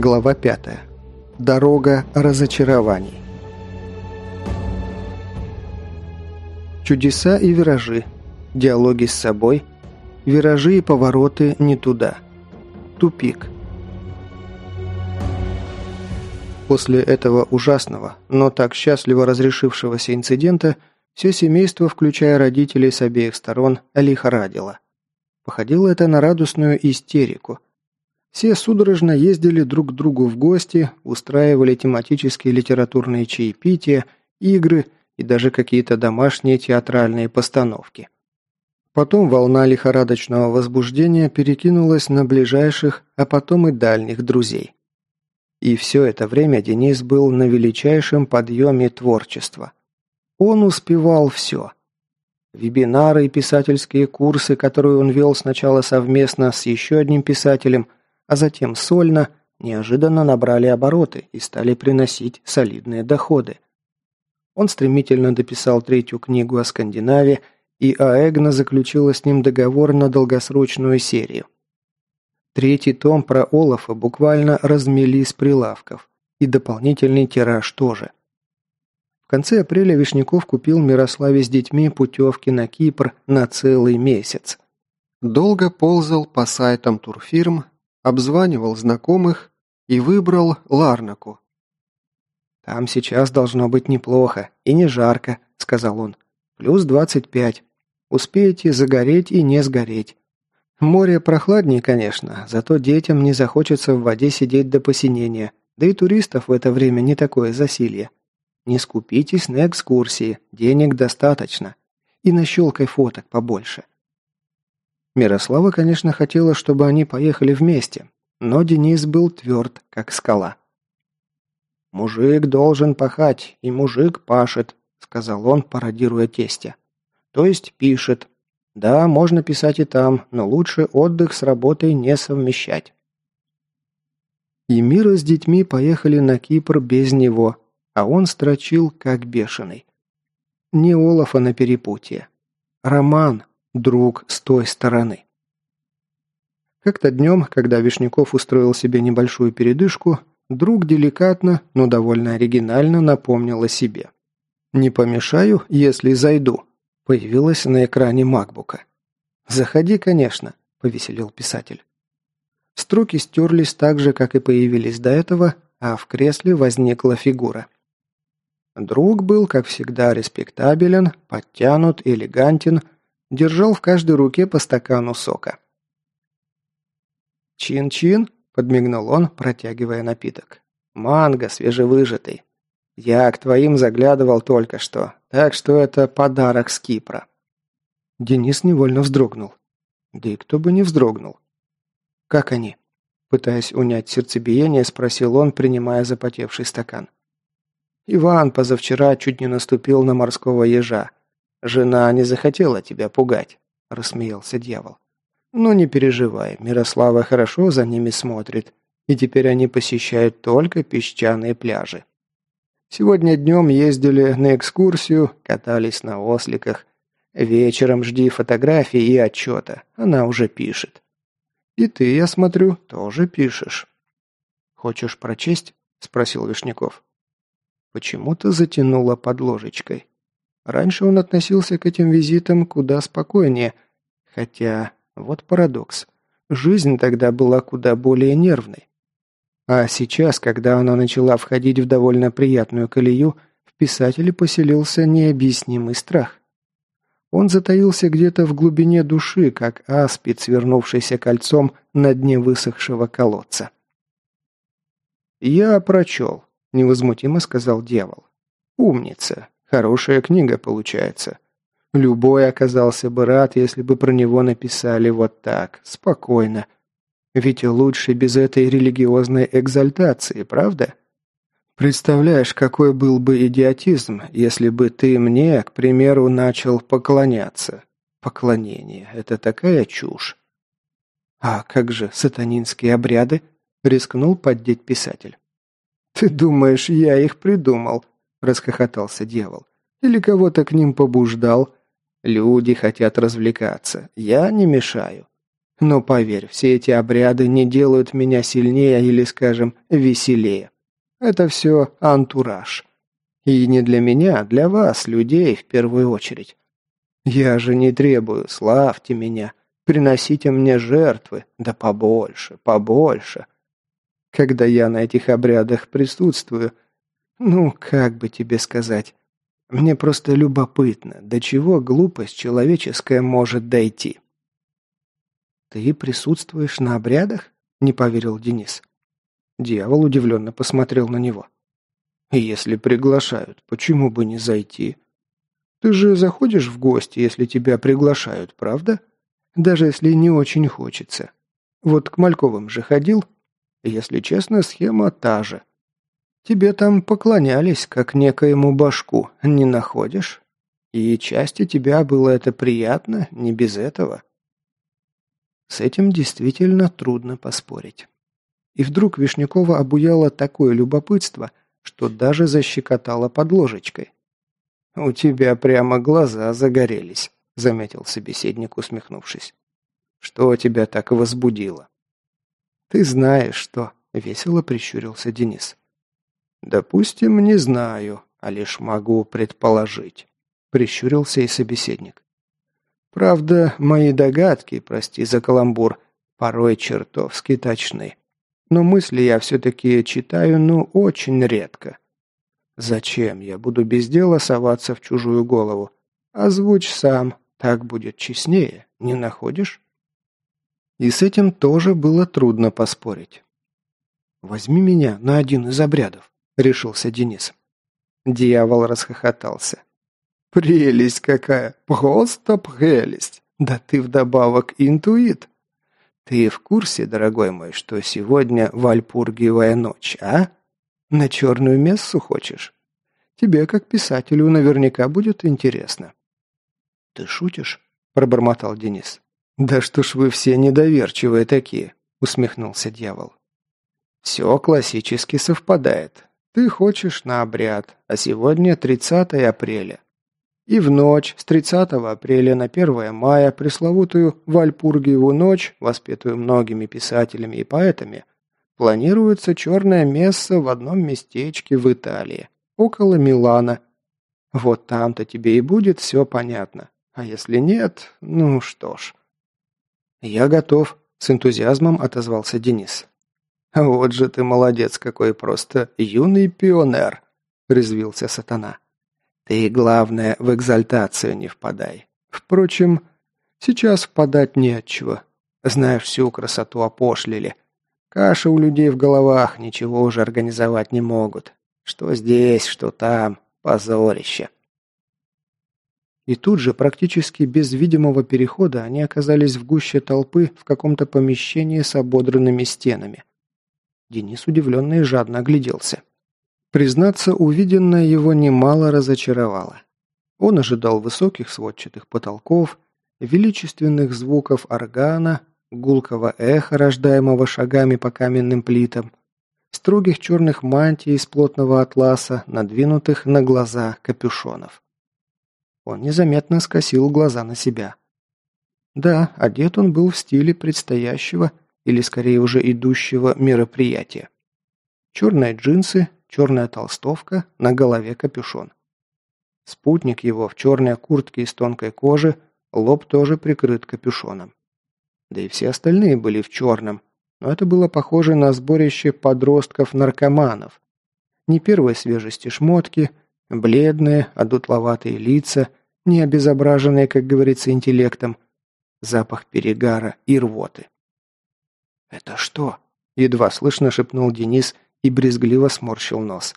Глава 5. Дорога разочарований. Чудеса и виражи. Диалоги с собой. Виражи и повороты не туда. Тупик. После этого ужасного, но так счастливо разрешившегося инцидента, все семейство, включая родителей с обеих сторон, лихорадило. Походило это на радостную истерику – все судорожно ездили друг к другу в гости, устраивали тематические литературные чаепития, игры и даже какие-то домашние театральные постановки. Потом волна лихорадочного возбуждения перекинулась на ближайших, а потом и дальних друзей. И все это время Денис был на величайшем подъеме творчества. Он успевал все. Вебинары и писательские курсы, которые он вел сначала совместно с еще одним писателем – а затем сольно, неожиданно набрали обороты и стали приносить солидные доходы. Он стремительно дописал третью книгу о Скандинавии, и Аэгна заключила с ним договор на долгосрочную серию. Третий том про Олафа буквально размели с прилавков, и дополнительный тираж тоже. В конце апреля Вишняков купил Мирославе с детьми путевки на Кипр на целый месяц. Долго ползал по сайтам турфирм, обзванивал знакомых и выбрал Ларнаку. «Там сейчас должно быть неплохо и не жарко», — сказал он. «Плюс двадцать пять. Успеете загореть и не сгореть. Море прохладнее, конечно, зато детям не захочется в воде сидеть до посинения, да и туристов в это время не такое засилье. Не скупитесь на экскурсии, денег достаточно. И нащелкай фоток побольше. Мирослава, конечно, хотела, чтобы они поехали вместе, но Денис был тверд, как скала. «Мужик должен пахать, и мужик пашет», — сказал он, пародируя тестя. «То есть пишет. Да, можно писать и там, но лучше отдых с работой не совмещать». И Мира с детьми поехали на Кипр без него, а он строчил как бешеный. Не Олафа на перепутье. Роман, друг с той стороны. Как-то днем, когда Вишняков устроил себе небольшую передышку, друг деликатно, но довольно оригинально напомнил о себе. «Не помешаю, если зайду», появилась на экране макбука. «Заходи, конечно», – повеселил писатель. Строки стерлись так же, как и появились до этого, а в кресле возникла фигура. Друг был, как всегда, респектабелен, подтянут, элегантен – держал в каждой руке по стакану сока. «Чин-чин», – подмигнул он, протягивая напиток. «Манго свежевыжатый. Я к твоим заглядывал только что, так что это подарок с Кипра». Денис невольно вздрогнул. Да и кто бы не вздрогнул. «Как они?» Пытаясь унять сердцебиение, спросил он, принимая запотевший стакан. Иван позавчера чуть не наступил на морского ежа. «Жена не захотела тебя пугать», – рассмеялся дьявол. «Ну не переживай, Мирослава хорошо за ними смотрит, и теперь они посещают только песчаные пляжи. Сегодня днем ездили на экскурсию, катались на осликах. Вечером жди фотографии и отчета, она уже пишет. И ты, я смотрю, тоже пишешь». «Хочешь прочесть?» – спросил Вишняков. Почему-то затянуло под ложечкой. Раньше он относился к этим визитам куда спокойнее, хотя, вот парадокс, жизнь тогда была куда более нервной. А сейчас, когда она начала входить в довольно приятную колею, в писателе поселился необъяснимый страх. Он затаился где-то в глубине души, как аспид, свернувшийся кольцом на дне высохшего колодца. «Я прочел», — невозмутимо сказал дьявол. «Умница. Хорошая книга получается. Любой оказался бы рад, если бы про него написали вот так, спокойно. Ведь лучше без этой религиозной экзальтации, правда? Представляешь, какой был бы идиотизм, если бы ты мне, к примеру, начал поклоняться. Поклонение – это такая чушь. А как же сатанинские обряды? Рискнул поддеть писатель. Ты думаешь, я их придумал? – расхохотался дьявол. «Или кого-то к ним побуждал? Люди хотят развлекаться. Я не мешаю. Но поверь, все эти обряды не делают меня сильнее или, скажем, веселее. Это все антураж. И не для меня, а для вас, людей, в первую очередь. Я же не требую, славьте меня, приносите мне жертвы, да побольше, побольше. Когда я на этих обрядах присутствую, ну, как бы тебе сказать, мне просто любопытно, до чего глупость человеческая может дойти. «Ты присутствуешь на обрядах?» – не поверил Денис. Дьявол удивленно посмотрел на него. «Если приглашают, почему бы не зайти? Ты же заходишь в гости, если тебя приглашают, правда? Даже если не очень хочется. Вот к Мальковым же ходил? Если честно, схема та же. Тебе там поклонялись, как некоему башку, не находишь? И части тебя было это приятно, не без этого. С этим действительно трудно поспорить. И вдруг Вишнякова обуяло такое любопытство, что даже защекотало под ложечкой. «У тебя прямо глаза загорелись», — заметил собеседник, усмехнувшись. «Что тебя так возбудило?» «Ты знаешь что», — весело прищурился Денис. «Допустим, не знаю, а лишь могу предположить», — прищурился и собеседник. «Правда, мои догадки, прости за каламбур, порой чертовски точны. Но мысли я все-таки читаю, ну, очень редко. Зачем я буду без дела соваться в чужую голову? Озвучь сам, так будет честнее, не находишь?» И с этим тоже было трудно поспорить. «Возьми меня на один из обрядов», решился Денис. Дьявол расхохотался. «Прелесть какая! Просто прелесть! Да ты вдобавок интуит! Ты в курсе, дорогой мой, что сегодня Вальпургиевая ночь, а? На черную мессу хочешь? Тебе, как писателю, наверняка будет интересно». «Ты шутишь?» – пробормотал Денис. «Да что ж вы все недоверчивые такие!» – усмехнулся дьявол. «Все классически совпадает. Ты хочешь на обряд, а сегодня 30 апреля. И в ночь с 30 апреля на 1 мая пресловутую Вальпургиеву ночь, воспетую многими писателями и поэтами, планируется черная месса в одном местечке в Италии, около Милана. Вот там-то тебе и будет все понятно. А если нет, ну что ж. «Я готов», — с энтузиазмом отозвался Денис. «Вот же ты молодец какой просто, юный пионер!» – резвился сатана. «Ты, главное, в экзальтацию не впадай. Впрочем, сейчас впадать не от чего. Знаешь, всю красоту опошлили. Каша у людей в головах, ничего уже организовать не могут. Что здесь, что там, позорище!» И тут же, практически без видимого перехода, они оказались в гуще толпы в каком-то помещении с ободранными стенами. Денис удивленно и жадно огляделся. Признаться, увиденное его немало разочаровало. Он ожидал высоких сводчатых потолков, величественных звуков органа, гулкого эха, рождаемого шагами по каменным плитам, строгих черных мантий из плотного атласа, надвинутых на глаза капюшонов. Он незаметно скосил глаза на себя. Да, одет он был в стиле предстоящего или скорее уже идущего мероприятия. Черные джинсы, черная толстовка, на голове капюшон. Спутник его в черной куртке из тонкой кожи, лоб тоже прикрыт капюшоном. Да и все остальные были в черном, но это было похоже на сборище подростков-наркоманов. Не первой свежести шмотки, бледные, одутловатые лица, не обезображенные, как говорится, интеллектом, запах перегара и рвоты. «Это что?» – едва слышно шепнул Денис и брезгливо сморщил нос.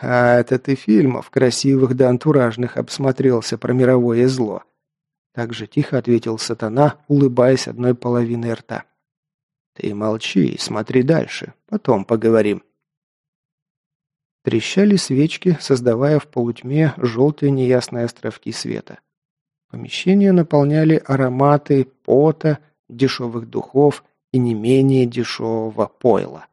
«А это ты фильмов красивых да антуражных обсмотрелся про мировое зло», – так же тихо ответил сатана, улыбаясь одной половиной рта. «Ты молчи и смотри дальше, потом поговорим». Трещали свечки, создавая в полутьме желтые неясные островки света. Помещение наполняли ароматы пота, дешевых духов и не менее дешевого пойла.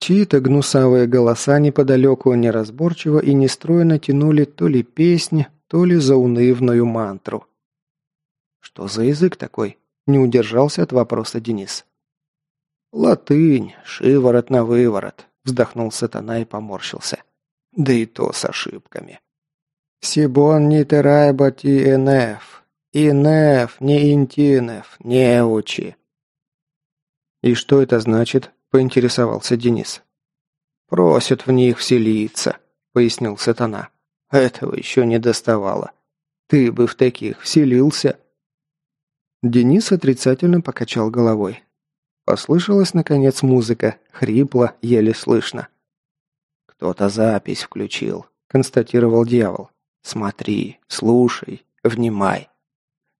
Чьи-то гнусавые голоса неподалеку неразборчиво и нестройно тянули то ли песни, то ли заунывную мантру. «Что за язык такой?» Не удержался от вопроса Денис. «Латынь, шиворот на выворот», – вздохнул сатана и поморщился. «Да и то с ошибками». «Сибон не терайба ти энеф, инеф, не интинеф, не учи». «И что это значит?» – поинтересовался Денис. «Просят в них вселиться», – пояснил сатана. «Этого еще не доставало. Ты бы в таких вселился». Денис отрицательно покачал головой. Послышалась, наконец, музыка, хрипло, еле слышно. «Кто-то запись включил», — констатировал дьявол. «Смотри, слушай, внимай.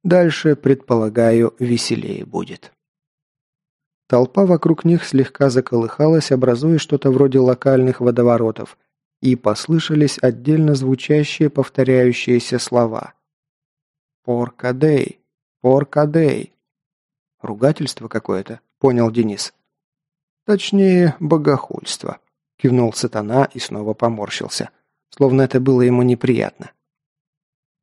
Дальше, предполагаю, веселее будет». Толпа вокруг них слегка заколыхалась, образуя что-то вроде локальных водоворотов, и послышались отдельно звучащие повторяющиеся слова. «Поркадей! Поркадей!» Ругательство какое-то понял Денис. «Точнее, богохульство», – кивнул сатана и снова поморщился, словно это было ему неприятно.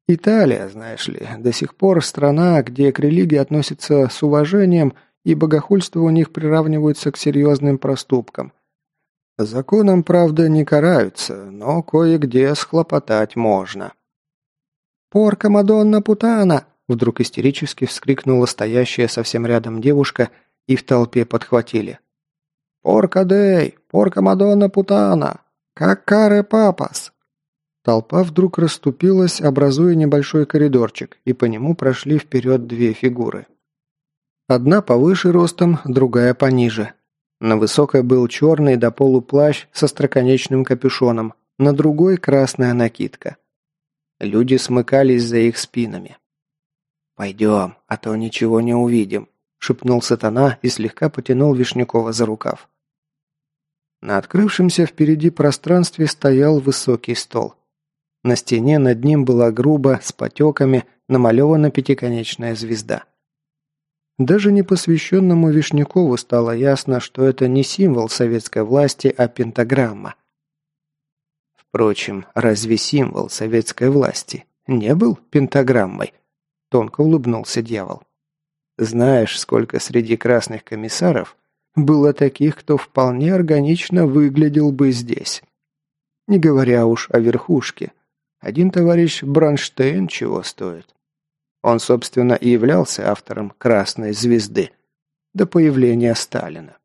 «Италия, знаешь ли, до сих пор страна, где к религии относятся с уважением, и богохульство у них приравниваются к серьезным проступкам. Законом, правда, не караются, но кое-где схлопотать можно». «Порка Мадонна Путана!» Вдруг истерически вскрикнула стоящая совсем рядом девушка и в толпе подхватили. «Порка Дэй! Порка Мадонна Путана! Как каре папас!» Толпа вдруг расступилась, образуя небольшой коридорчик, и по нему прошли вперед две фигуры. Одна повыше ростом, другая пониже. На высокой был черный до полу плащ со строконечным капюшоном, на другой красная накидка. Люди смыкались за их спинами. «Пойдем, а то ничего не увидим», шепнул сатана и слегка потянул Вишнякова за рукав. На открывшемся впереди пространстве стоял высокий стол. На стене над ним была грубо, с потеками, намалевана пятиконечная звезда. Даже непосвященному Вишнякову стало ясно, что это не символ советской власти, а пентаграмма. Впрочем, разве символ советской власти не был пентаграммой? Тонко улыбнулся дьявол. Знаешь, сколько среди красных комиссаров было таких, кто вполне органично выглядел бы здесь. Не говоря уж о верхушке. Один товарищ Бронштейн чего стоит. Он, собственно, и являлся автором «Красной звезды» до появления Сталина.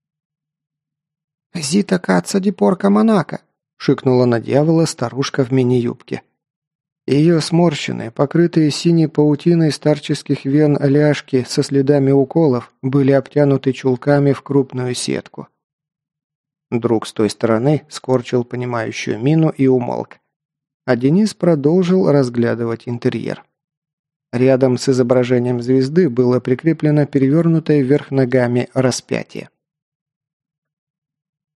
«Зита Каца Депорка Монако!» — шикнула на дьявола старушка в мини-юбке. Ее сморщенные, покрытые синей паутиной старческих вен ляжки со следами уколов были обтянуты чулками в крупную сетку. Друг с той стороны скорчил понимающую мину и умолк. А Денис продолжил разглядывать интерьер. Рядом с изображением звезды было прикреплено перевернутое вверх ногами распятие.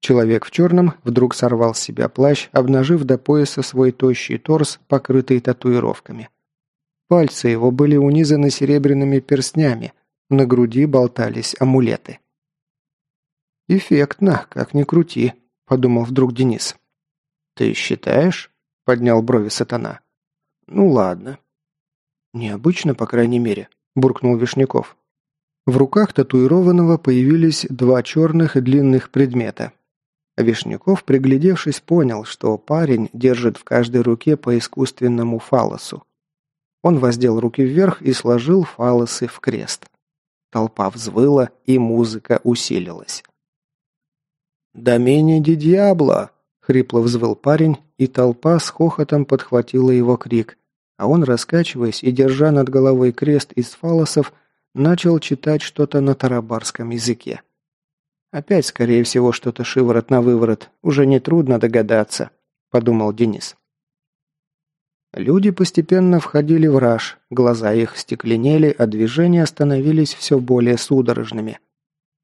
Человек в черном вдруг сорвал с себя плащ, обнажив до пояса свой тощий торс, покрытый татуировками. Пальцы его были унизаны серебряными перстнями, на груди болтались амулеты. «Эффектно, как ни крути», – подумал вдруг Денис. «Ты считаешь?» – поднял брови сатана. «Ну ладно». «Необычно, по крайней мере», – буркнул Вишняков. В руках татуированного появились два черных и длинных предмета, Вишняков, приглядевшись, понял, что парень держит в каждой руке по искусственному фалосу. Он воздел руки вверх и сложил фалосы в крест. Толпа взвыла, и музыка усилилась. «Домини ди дьябло!» — хрипло взвыл парень, и толпа с хохотом подхватила его крик, а он, раскачиваясь и держа над головой крест из фалосов, начал читать что-то на тарабарском языке. Опять, скорее всего, что-то шиворот на выворот. Уже нетрудно догадаться», – подумал Денис. Люди постепенно входили в раж, глаза их стекленели, а движения становились все более судорожными.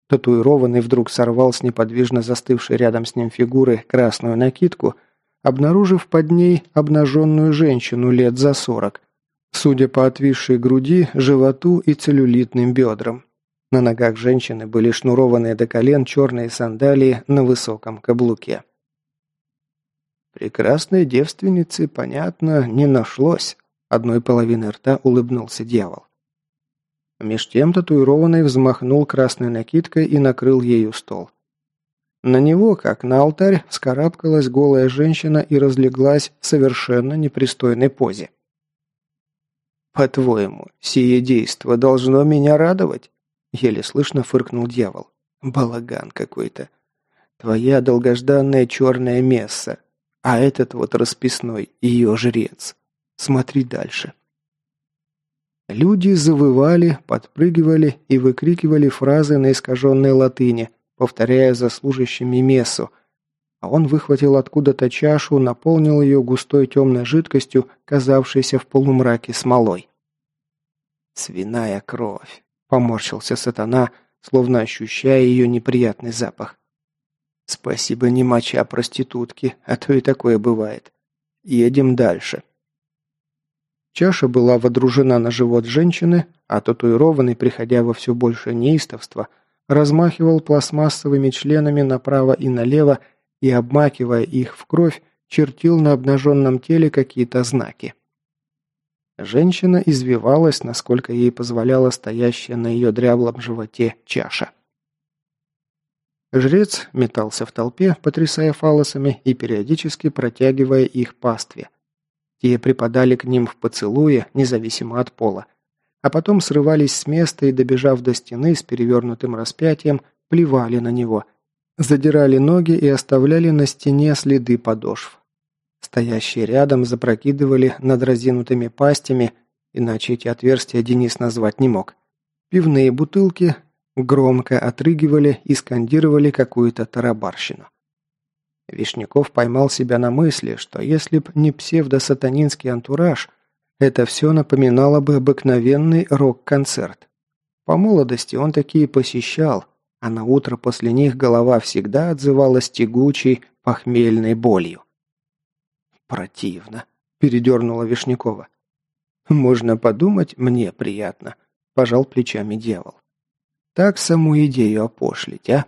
Татуированный вдруг сорвал с неподвижно застывшей рядом с ним фигуры красную накидку, обнаружив под ней обнаженную женщину лет за сорок, судя по отвисшей груди, животу и целлюлитным бедрам. На ногах женщины были шнурованные до колен черные сандалии на высоком каблуке. Прекрасной девственницы, понятно, не нашлось. Одной половины рта улыбнулся дьявол. Меж тем татуированный взмахнул красной накидкой и накрыл ею стол. На него, как на алтарь, вскарабкалась голая женщина и разлеглась в совершенно непристойной позе. «По-твоему, сие действо должно меня радовать?» Еле слышно фыркнул дьявол. «Балаган какой-то. Твоя долгожданная черная месса, а этот вот расписной ее жрец. Смотри дальше». Люди завывали, подпрыгивали и выкрикивали фразы на искаженной латыни, повторяя за служащими мессу, а он выхватил откуда-то чашу, наполнил ее густой темной жидкостью, казавшейся в полумраке смолой. «Свиная кровь», — поморщился сатана, словно ощущая ее неприятный запах. «Спасибо не моча проститутки, а то и такое бывает. Едем дальше». Чаша была водружена на живот женщины, а татуированный, приходя во все большее неистовство, размахивал пластмассовыми членами направо и налево и, обмакивая их в кровь, чертил на обнаженном теле какие-то знаки. Женщина извивалась, насколько ей позволяла стоящая на ее дряблом животе чаша. Жрец метался в толпе, потрясая фалосами и периодически протягивая их пастве. Те припадали к ним в поцелуе, независимо от пола. А потом срывались с места и, добежав до стены с перевернутым распятием, плевали на него. Задирали ноги и оставляли на стене следы подошв. Стоящие рядом запрокидывали над разинутыми пастями, иначе эти отверстия Денис назвать не мог. Пивные бутылки громко отрыгивали и скандировали какую-то тарабарщину. Вишняков поймал себя на мысли, что если б не псевдосатанинский антураж, это все напоминало бы обыкновенный рок-концерт. По молодости он такие посещал, а на утро после них голова всегда отзывалась тягучей, похмельной болью. «Противно», – передернула Вишнякова. «Можно подумать, мне приятно», – пожал плечами дьявол. «Так саму идею опошлить, а?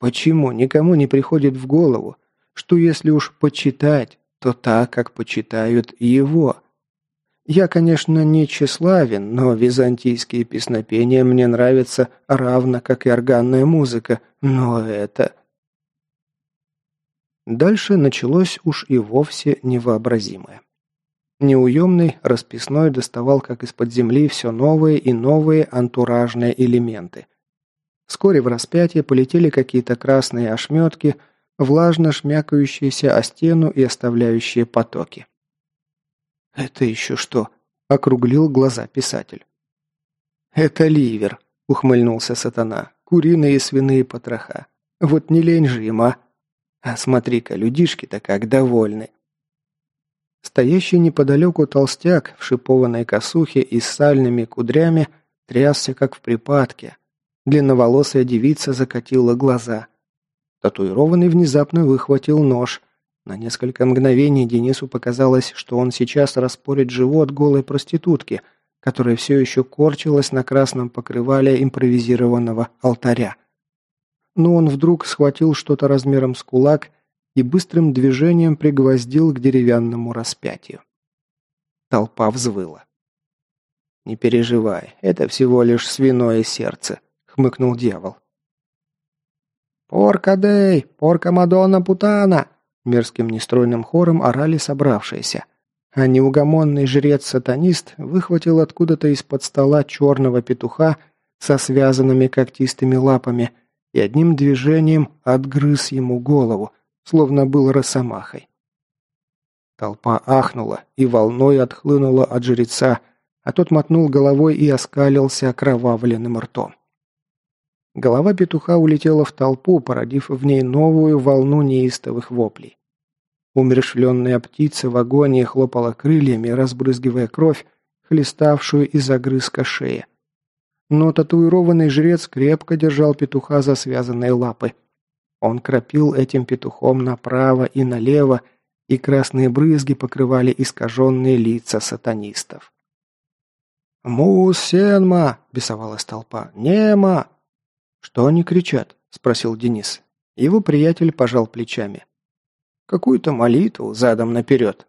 Почему никому не приходит в голову, что если уж почитать, то так, как почитают его. Я, конечно, не тщеславен, но византийские песнопения мне нравятся равно, как и органная музыка, но это... Дальше началось уж и вовсе невообразимое. Неуемный расписной доставал как из-под земли все новые и новые антуражные элементы. Вскоре в распятие полетели какие-то красные ошметки – влажно шмякающиеся о стену и оставляющие потоки. «Это еще что?» – округлил глаза писатель. «Это ливер», – ухмыльнулся сатана. «Куриные и свиные потроха. Вот не лень же им, а? А смотри-ка, людишки-то как довольны». Стоящий неподалеку толстяк в шипованной косухе и с сальными кудрями трясся, как в припадке. Длинноволосая девица закатила глаза. Татуированный внезапно выхватил нож. На несколько мгновений Денису показалось, что он сейчас распорит живот голой проститутки, которая все еще корчилась на красном покрывале импровизированного алтаря. Но он вдруг схватил что-то размером с кулак и быстрым движением пригвоздил к деревянному распятию. Толпа взвыла. «Не переживай, это всего лишь свиное сердце», — хмыкнул дьявол. «Порка Дэй! Порка Мадонна Путана!» Мерзким нестройным хором орали собравшиеся. А неугомонный жрец-сатанист выхватил откуда-то из-под стола черного петуха со связанными когтистыми лапами и одним движением отгрыз ему голову, словно был росомахой. Толпа ахнула и волной отхлынула от жреца, а тот мотнул головой и оскалился окровавленным ртом. Голова петуха улетела в толпу, породив в ней новую волну неистовых воплей. Умершленная птица в агонии хлопала крыльями, разбрызгивая кровь, хлеставшую из огрызка шеи. Но татуированный жрец крепко держал петуха за связанные лапы. Он кропил этим петухом направо и налево, и красные брызги покрывали искаженные лица сатанистов. «Мусенма!» – бесовалась толпа. «Нема!» «Что они кричат?» – спросил Денис. Его приятель пожал плечами. «Какую-то молитву задом наперед».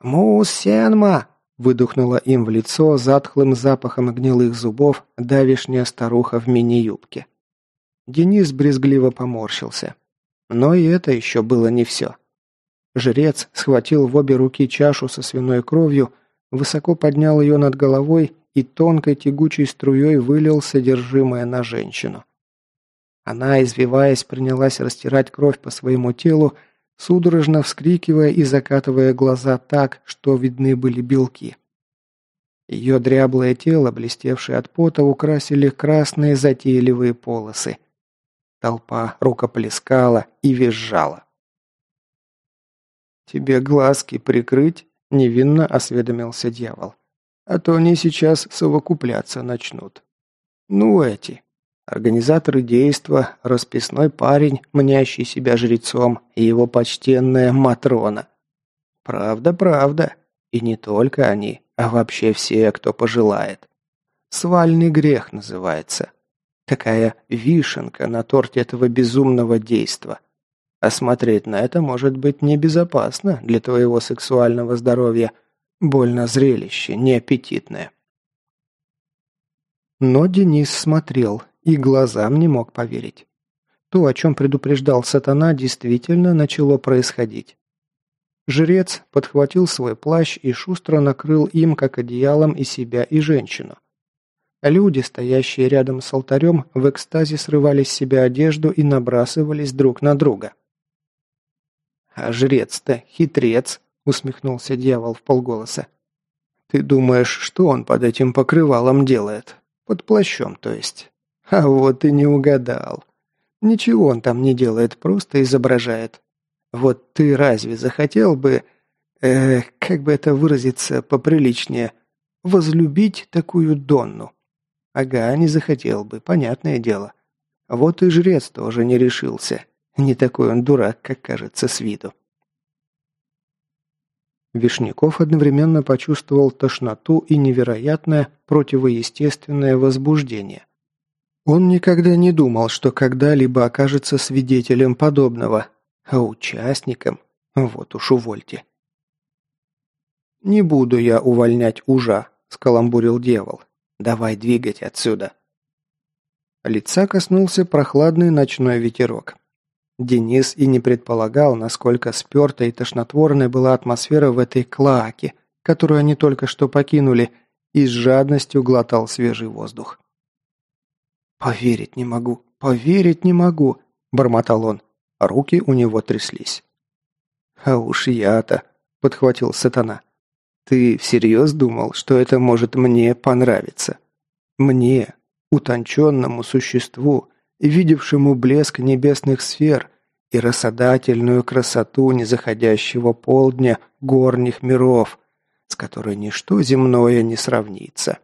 «Мусенма!» – Выдохнула им в лицо затхлым запахом гнилых зубов давишняя старуха в мини-юбке. Денис брезгливо поморщился. Но и это еще было не все. Жрец схватил в обе руки чашу со свиной кровью, высоко поднял ее над головой и тонкой тягучей струей вылил содержимое на женщину. Она, извиваясь, принялась растирать кровь по своему телу, судорожно вскрикивая и закатывая глаза так, что видны были белки. Ее дряблое тело, блестевшее от пота, украсили красные затейливые полосы. Толпа рукоплескала и визжала. «Тебе глазки прикрыть?» – невинно осведомился дьявол. «А то они сейчас совокупляться начнут». «Ну эти, Организаторы действа, расписной парень, мнящий себя жрецом, и его почтенная Матрона. Правда, правда. И не только они, а вообще все, кто пожелает. Свальный грех называется. Такая вишенка на торте этого безумного действа. А смотреть на это может быть небезопасно для твоего сексуального здоровья. Больно зрелище, неаппетитное. Но Денис смотрел, и глазам не мог поверить. То, о чем предупреждал сатана, действительно начало происходить. Жрец подхватил свой плащ и шустро накрыл им, как одеялом, и себя, и женщину. Люди, стоящие рядом с алтарем, в экстазе срывали с себя одежду и набрасывались друг на друга. «А жрец-то хитрец!» — усмехнулся дьявол в полголоса. «Ты думаешь, что он под этим покрывалом делает? Под плащом, то есть. А вот и не угадал. Ничего он там не делает, просто изображает. Вот ты разве захотел бы, э, как бы это выразиться поприличнее, возлюбить такую Донну? Ага, не захотел бы, понятное дело. Вот и жрец тоже не решился. Не такой он дурак, как кажется с виду. Вишняков одновременно почувствовал тошноту и невероятное противоестественное возбуждение. Он никогда не думал, что когда-либо окажется свидетелем подобного, а участником – вот уж увольте. «Не буду я увольнять ужа», – скаламбурил дьявол. «Давай двигать отсюда». Лица коснулся прохладный ночной ветерок. Денис и не предполагал, насколько спертой и тошнотворной была атмосфера в этой клоаке, которую они только что покинули, и с жадностью глотал свежий воздух. «Поверить не могу, поверить не могу», – бормотал он. Руки у него тряслись. «А уж я-то», – подхватил сатана. «Ты всерьез думал, что это может мне понравиться? Мне, утонченному существу, видевшему блеск небесных сфер и рассадательную красоту незаходящего полдня горних миров, с которой ничто земное не сравнится».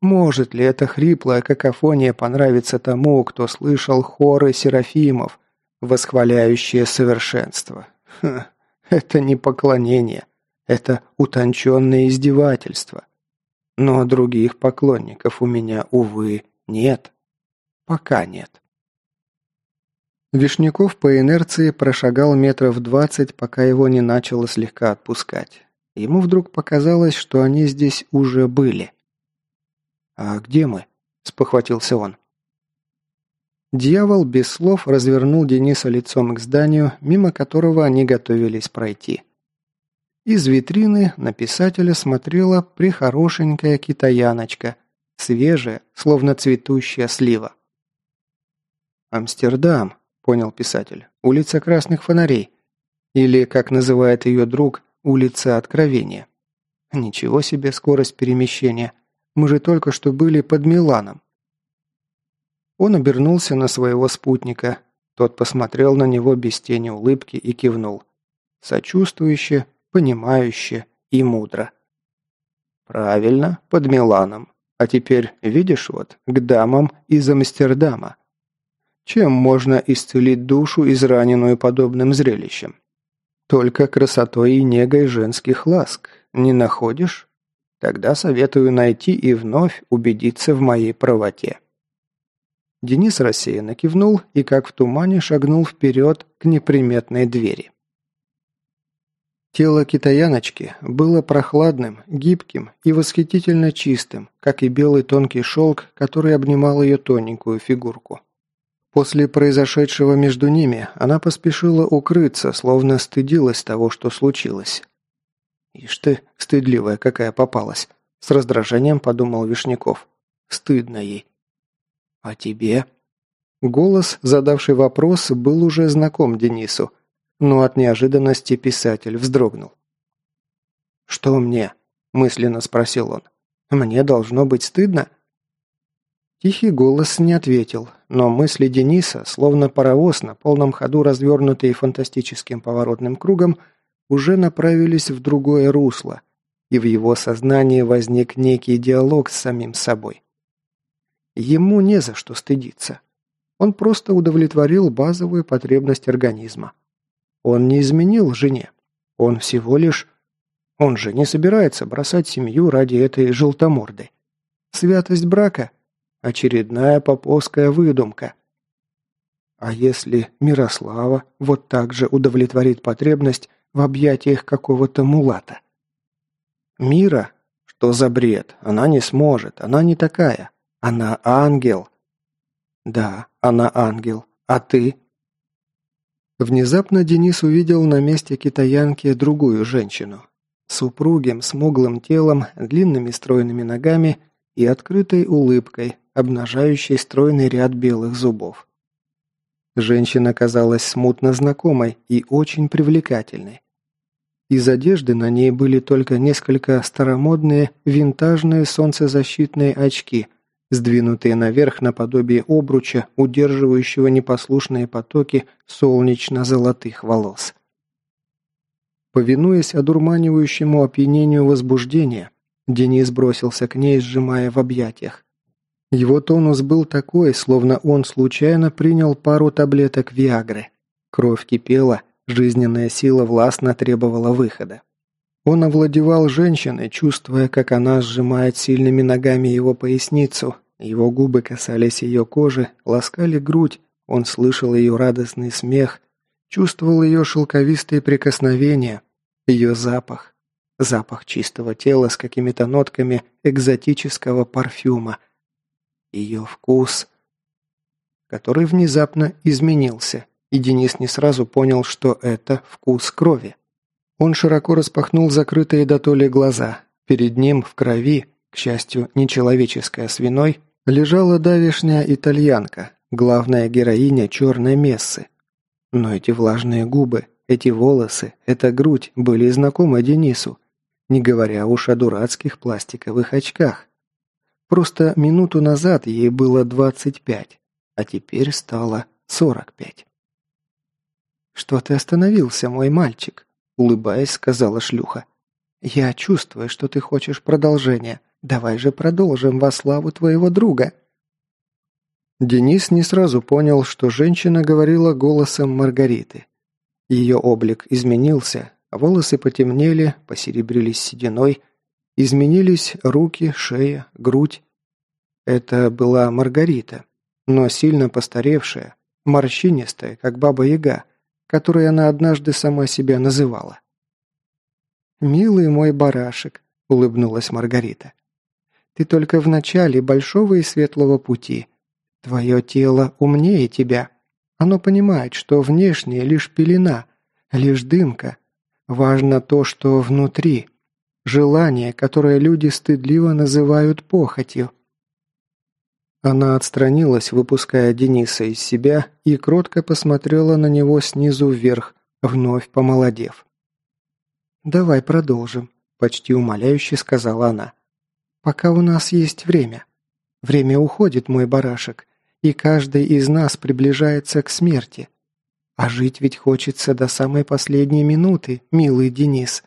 Может ли эта хриплая какофония понравиться тому, кто слышал хоры серафимов, восхваляющие совершенство? Ха, это не поклонение, это утонченное издевательство. Но других поклонников у меня, увы, нет. Пока нет. Вишняков по инерции прошагал метров двадцать, пока его не начало слегка отпускать. Ему вдруг показалось, что они здесь уже были. «А где мы?» – спохватился он. Дьявол без слов развернул Дениса лицом к зданию, мимо которого они готовились пройти. Из витрины на писателя смотрела прихорошенькая китаяночка, свежая, словно цветущая слива. «Амстердам», – понял писатель, – «улица красных фонарей». Или, как называет ее друг, улица Откровения. Ничего себе скорость перемещения. Мы же только что были под Миланом». Он обернулся на своего спутника. Тот посмотрел на него без тени улыбки и кивнул. Сочувствующе, понимающе и мудро. «Правильно, под Миланом. А теперь, видишь вот, к дамам из Амстердама. Чем можно исцелить душу, израненную подобным зрелищем? Только красотой и негой женских ласк. Не находишь?» Тогда советую найти и вновь убедиться в моей правоте». Денис рассеянно кивнул и, как в тумане, шагнул вперед к неприметной двери. Тело китаяночки было прохладным, гибким и восхитительно чистым, как и белый тонкий шелк, который обнимал ее тоненькую фигурку. После произошедшего между ними она поспешила укрыться, словно стыдилась того, что случилось. «Ишь ты, стыдливая какая попалась!» – с раздражением подумал Вишняков. «Стыдно ей». «А тебе?» Голос, задавший вопрос, был уже знаком Денису, но от неожиданности писатель вздрогнул. «Что мне?» – мысленно спросил он. «Мне должно быть стыдно?» Тихий голос не ответил, но мысли Дениса, словно паровоз на полном ходу развернутый фантастическим поворотным кругом, уже направились в другое русло, и в его сознании возник некий диалог с самим собой. Ему не за что стыдиться. Он просто удовлетворил базовую потребность организма. Он не изменил жене. Он всего лишь... Он же не собирается бросать семью ради этой желтоморды. Святость брака – очередная поповская выдумка. А если Мирослава вот так же удовлетворит потребность в объятиях какого-то мулата? Мира? Что за бред? Она не сможет, она не такая. Она ангел. Да, она ангел. А ты? Внезапно Денис увидел на месте китаянки другую женщину. С упругим, смуглым телом, длинными стройными ногами и открытой улыбкой, обнажающей стройный ряд белых зубов. Женщина казалась смутно знакомой и очень привлекательной. Из одежды на ней были только несколько старомодные винтажные солнцезащитные очки – сдвинутые наверх наподобие обруча, удерживающего непослушные потоки солнечно-золотых волос. Повинуясь одурманивающему опьянению возбуждения, Денис бросился к ней, сжимая в объятиях. Его тонус был такой, словно он случайно принял пару таблеток Виагры. Кровь кипела, жизненная сила властно требовала выхода. Он овладевал женщиной, чувствуя, как она сжимает сильными ногами его поясницу. Его губы касались ее кожи, ласкали грудь, он слышал ее радостный смех, чувствовал ее шелковистые прикосновения, ее запах, запах чистого тела с какими-то нотками экзотического парфюма, ее вкус, который внезапно изменился, и Денис не сразу понял, что это вкус крови. Он широко распахнул закрытые до толи глаза. Перед ним в крови, к счастью, нечеловеческая свиной, лежала давишняя итальянка, главная героиня черной мессы. Но эти влажные губы, эти волосы, эта грудь были знакомы Денису, не говоря уж о дурацких пластиковых очках. Просто минуту назад ей было 25, а теперь стало 45. «Что ты остановился, мой мальчик?» улыбаясь, сказала шлюха. «Я чувствую, что ты хочешь продолжения. Давай же продолжим во славу твоего друга». Денис не сразу понял, что женщина говорила голосом Маргариты. Ее облик изменился, волосы потемнели, посеребрились сединой, изменились руки, шея, грудь. Это была Маргарита, но сильно постаревшая, морщинистая, как баба-яга, которой она однажды сама себя называла. «Милый мой барашек», — улыбнулась Маргарита. «Ты только в начале большого и светлого пути. Твое тело умнее тебя. Оно понимает, что внешнее лишь пелена, лишь дымка. Важно то, что внутри. Желание, которое люди стыдливо называют похотью. Она отстранилась, выпуская Дениса из себя, и кротко посмотрела на него снизу вверх, вновь помолодев. «Давай продолжим», – почти умоляюще сказала она. «Пока у нас есть время. Время уходит, мой барашек, и каждый из нас приближается к смерти. А жить ведь хочется до самой последней минуты, милый Денис.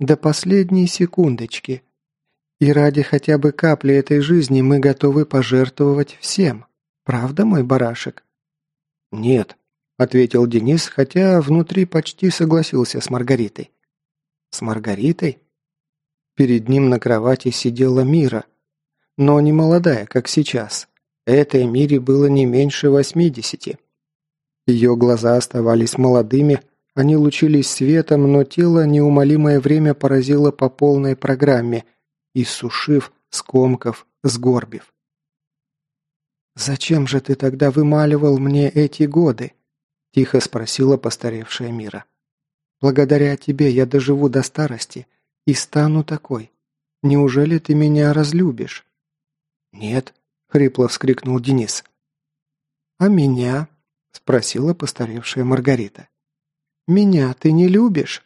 До последней секундочки. И ради хотя бы капли этой жизни мы готовы пожертвовать всем. Правда, мой барашек?» «Нет», – ответил Денис, хотя внутри почти согласился с Маргаритой. «С Маргаритой?» Перед ним на кровати сидела Мира, но не молодая, как сейчас. Этой Мире было не меньше восьмидесяти. Ее глаза оставались молодыми, Они лучились светом, но тело неумолимое время поразило по полной программе, иссушив, скомков, сгорбив. «Зачем же ты тогда вымаливал мне эти годы?» – тихо спросила постаревшая Мира. «Благодаря тебе я доживу до старости и стану такой. Неужели ты меня разлюбишь?» «Нет», – хрипло вскрикнул Денис. «А меня?» – спросила постаревшая Маргарита. «Меня ты не любишь?»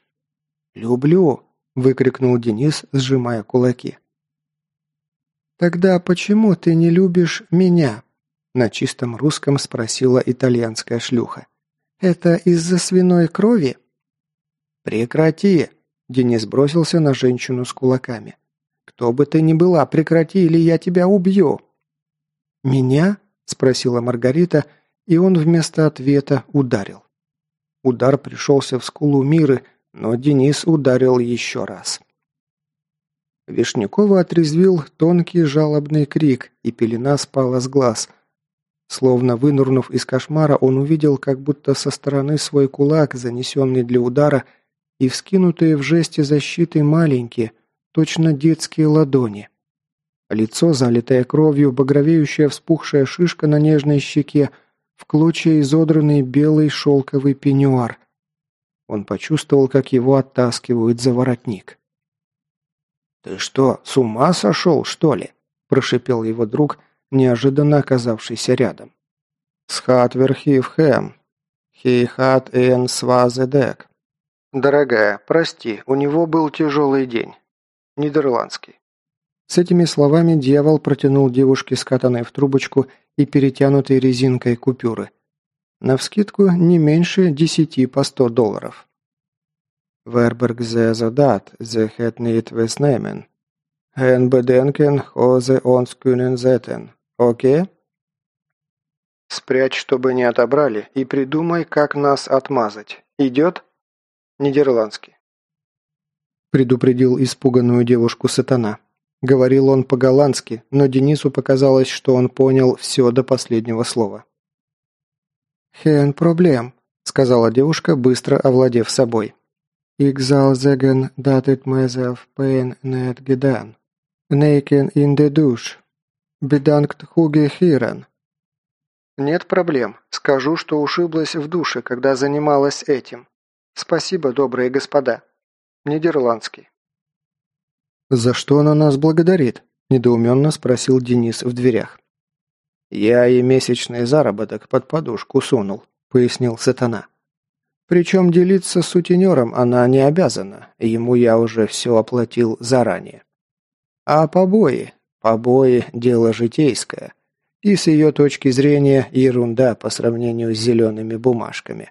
«Люблю», – выкрикнул Денис, сжимая кулаки. «Тогда почему ты не любишь меня?» На чистом русском спросила итальянская шлюха. «Это из-за свиной крови?» «Прекрати!» Денис бросился на женщину с кулаками. «Кто бы ты ни была, прекрати, или я тебя убью!» «Меня?» – спросила Маргарита, и он вместо ответа ударил. Удар пришелся в скулу Миры, но Денис ударил еще раз. Вишнякова отрезвил тонкий жалобный крик, и пелена спала с глаз – Словно вынурнув из кошмара, он увидел как будто со стороны свой кулак, занесенный для удара, и вскинутые в жесте защиты маленькие, точно детские ладони. Лицо, залитое кровью, багровеющая вспухшая шишка на нежной щеке, в клочья изодранный белый шелковый пеньюар. Он почувствовал, как его оттаскивают за воротник. «Ты что, с ума сошел, что ли?» – прошипел его друг – неожиданно оказавшийся рядом. «Схатверхив хэм. Хейхат эн свазедек». «Дорогая, прости, у него был тяжелый день. Нидерландский». С этими словами дьявол протянул девушке скатанной в трубочку и перетянутой резинкой купюры. Навскидку не меньше десяти по сто долларов. «Верберг зе задат, зе хет нит веснемен. Эн беденкен хозе онс кюнен зетен. Окей? Спрячь, чтобы не отобрали, и придумай, как нас отмазать. Идет? Нидерландский. Предупредил испуганную девушку сатана. Говорил он по-голландски, но Денису показалось, что он понял все до последнего слова. «Хен проблем», — сказала девушка, быстро овладев собой. «Икзал зеген датет мезев пейн нет гедан. Нейкен ин де душ, Беданкт хуге хирен. Нет проблем. Скажу, что ушиблась в душе, когда занималась этим. Спасибо, добрые господа. Нидерландский. «За что она нас благодарит?» – недоуменно спросил Денис в дверях. «Я ей месячный заработок под подушку сунул», – пояснил сатана. «Причем делиться с сутенером она не обязана, ему я уже все оплатил заранее. А побои? Побои – дело житейское. И с ее точки зрения ерунда по сравнению с зелеными бумажками.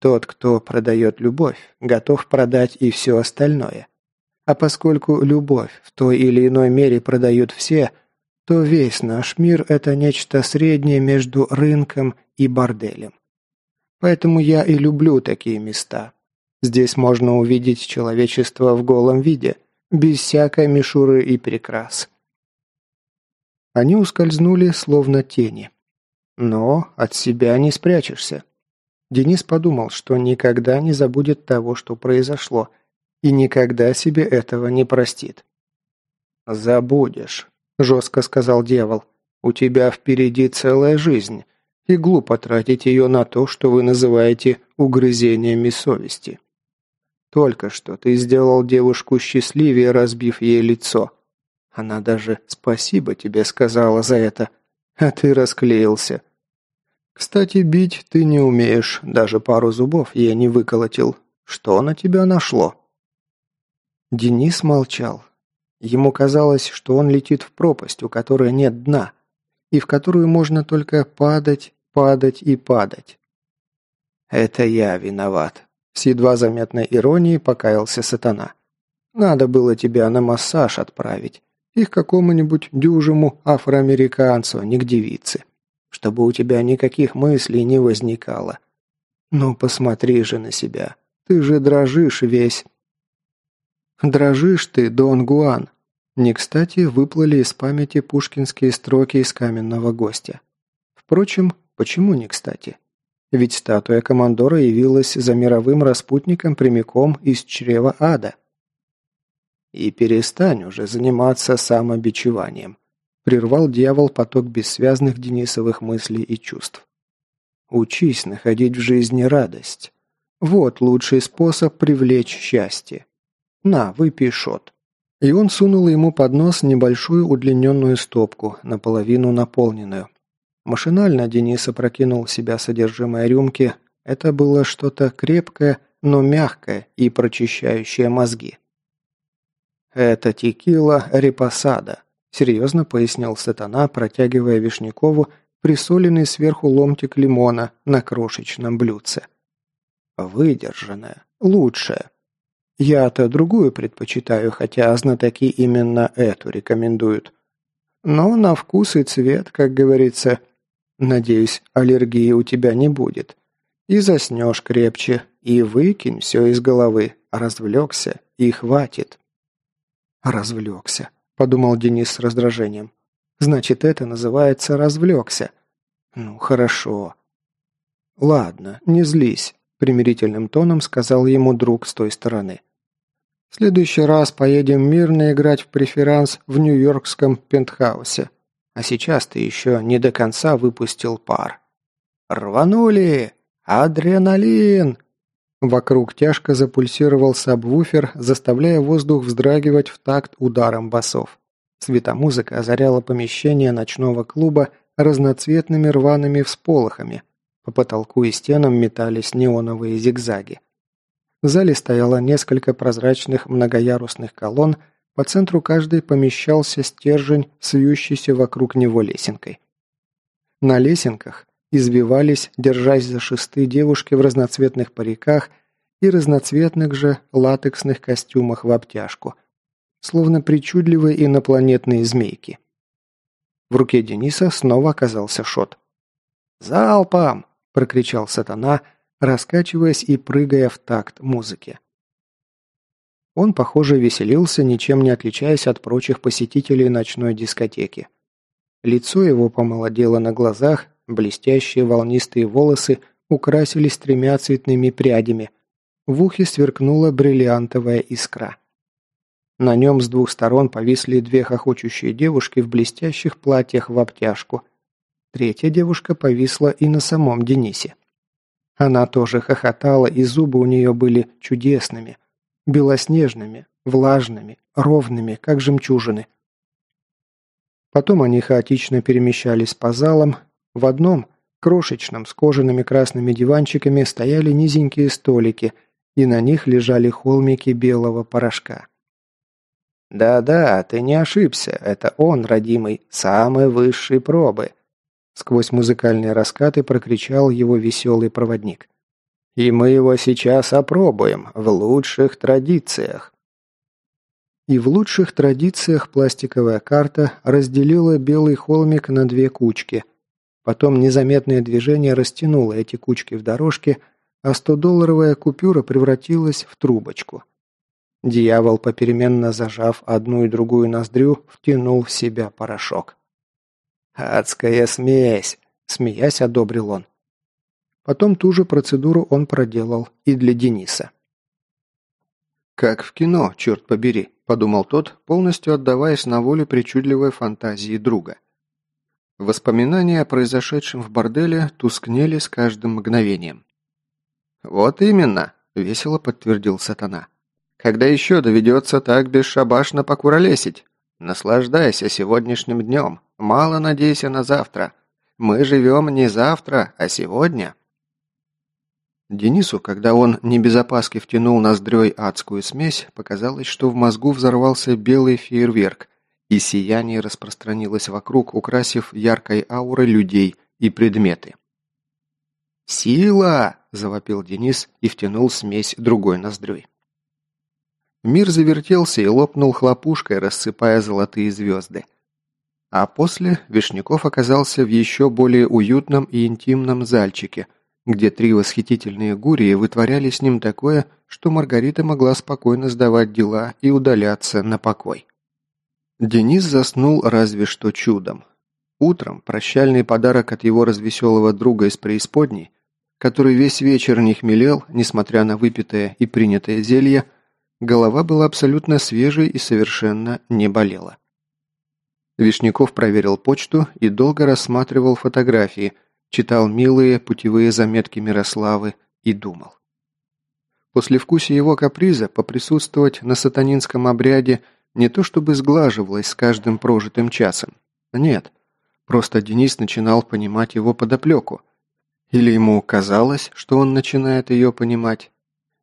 Тот, кто продает любовь, готов продать и все остальное. А поскольку любовь в той или иной мере продают все, то весь наш мир – это нечто среднее между рынком и борделем. Поэтому я и люблю такие места. Здесь можно увидеть человечество в голом виде, без всякой мишуры и прикрас. Они ускользнули, словно тени. Но от себя не спрячешься. Денис подумал, что никогда не забудет того, что произошло, и никогда себе этого не простит. «Забудешь», – жестко сказал дьявол. «У тебя впереди целая жизнь, и глупо тратить ее на то, что вы называете угрызениями совести. Только что ты сделал девушку счастливее, разбив ей лицо. Она даже «спасибо тебе» сказала за это, а ты расклеился. Кстати, бить ты не умеешь, даже пару зубов я не выколотил. Что на тебя нашло?» Денис молчал. Ему казалось, что он летит в пропасть, у которой нет дна, и в которую можно только падать, падать и падать. «Это я виноват», — с едва заметной иронией покаялся сатана. «Надо было тебя на массаж отправить и к какому-нибудь дюжему афроамериканцу, а не к девице, чтобы у тебя никаких мыслей не возникало. Ну, посмотри же на себя, ты же дрожишь весь. Дрожишь ты, Дон Гуан. Не кстати выплыли из памяти пушкинские строки из каменного гостя. Впрочем, почему не кстати? Ведь статуя командора явилась за мировым распутником прямиком из чрева ада. «И перестань уже заниматься самобичеванием», – прервал дьявол поток бессвязных Денисовых мыслей и чувств. «Учись находить в жизни радость. Вот лучший способ привлечь счастье. На, выпей шот». И он сунул ему под нос небольшую удлиненную стопку, наполовину наполненную. Машинально Денис опрокинул себя содержимое рюмки. Это было что-то крепкое, но мягкое и прочищающее мозги. «Это текила репосада», – серьезно пояснил сатана, протягивая Вишнякову присоленный сверху ломтик лимона на крошечном блюдце. «Выдержанная, лучшая. Я-то другую предпочитаю, хотя знатоки именно эту рекомендуют. Но на вкус и цвет, как говорится. Надеюсь, аллергии у тебя не будет. И заснешь крепче, и выкинь все из головы, развлекся, и хватит». «Развлекся», – подумал Денис с раздражением. «Значит, это называется развлекся. Ну, хорошо». «Ладно, не злись», – примирительным тоном сказал ему друг с той стороны. «В следующий раз поедем мирно играть в преферанс в нью-йоркском пентхаусе. А сейчас ты еще не до конца выпустил пар». «Рванули! Адреналин!» Вокруг тяжко запульсировал сабвуфер, заставляя воздух вздрагивать в такт ударом басов. Светомузыка озаряла помещение ночного клуба разноцветными рваными всполохами. По потолку и стенам метались неоновые зигзаги. В зале стояло несколько прозрачных многоярусных колонн, по центру каждой помещался стержень, свьющийся вокруг него лесенкой. На лесенках извивались, держась за шесты девушки в разноцветных париках и разноцветных же латексных костюмах в обтяжку, словно причудливые инопланетные змейки. В руке Дениса снова оказался шот. «Залпом!» – прокричал сатана, раскачиваясь и прыгая в такт музыки. Он, похоже, веселился, ничем не отличаясь от прочих посетителей ночной дискотеки. Лицо его помолодело на глазах, Блестящие волнистые волосы украсились тремя цветными прядями. В ухе сверкнула бриллиантовая искра. На нем с двух сторон повисли две хохочущие девушки в блестящих платьях в обтяжку. Третья девушка повисла и на самом Денисе. Она тоже хохотала, и зубы у нее были чудесными, белоснежными, влажными, ровными, как жемчужины. Потом они хаотично перемещались по залам, в одном, крошечном, с кожаными красными диванчиками, стояли низенькие столики, и на них лежали холмики белого порошка. «Да-да, ты не ошибся, это он, родимый, самой высшей пробы», сквозь музыкальные раскаты прокричал его веселый проводник. «И мы его сейчас опробуем, в лучших традициях». И в лучших традициях пластиковая карта разделила белый холмик на две кучки – Потом незаметное движение растянуло эти кучки в дорожке, а 100-долларовая купюра превратилась в трубочку. Дьявол, попеременно зажав одну и другую ноздрю, втянул в себя порошок. «Адская смесь!» – смеясь, одобрил он. Потом ту же процедуру он проделал и для Дениса. «Как в кино, черт побери», – подумал тот, полностью отдаваясь на волю причудливой фантазии друга. Воспоминания о произошедшем в борделе тускнели с каждым мгновением. «Вот именно», — весело подтвердил сатана. «Когда еще доведется так бесшабашно покуролесить? Наслаждайся сегодняшним днем, мало надейся на завтра. Мы живем не завтра, а сегодня». Денису, когда он не без втянул ноздрёй адскую смесь, показалось, что в мозгу взорвался белый фейерверк, и сияние распространилось вокруг, украсив яркой аурой людей и предметы. «Сила!» – завопил Денис и втянул смесь другой ноздрёй. Мир завертелся и лопнул хлопушкой, рассыпая золотые звезды. А после Вишняков оказался в еще более уютном и интимном зальчике, где три восхитительные гурии вытворяли с ним такое, что Маргарита могла спокойно сдавать дела и удаляться на покой. Денис заснул разве что чудом. Утром прощальный подарок от его развеселого друга из преисподней, который весь вечер не хмелел, несмотря на выпитое и принятое зелье, голова была абсолютно свежей и совершенно не болела. Вишняков проверил почту и долго рассматривал фотографии, читал милые путевые заметки Мирославы и думал. После вкуса его каприза поприсутствовать на сатанинском обряде не то чтобы сглаживалось с каждым прожитым часом. Нет, просто Денис начинал понимать его подоплеку. Или ему казалось, что он начинает ее понимать.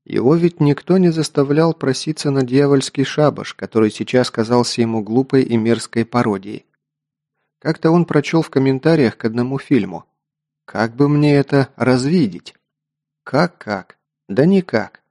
Его ведь никто не заставлял проситься на дьявольский шабаш, который сейчас казался ему глупой и мерзкой пародией. Как-то он прочел в комментариях к одному фильму. «Как бы мне это развидеть?» «Как-как? Да никак.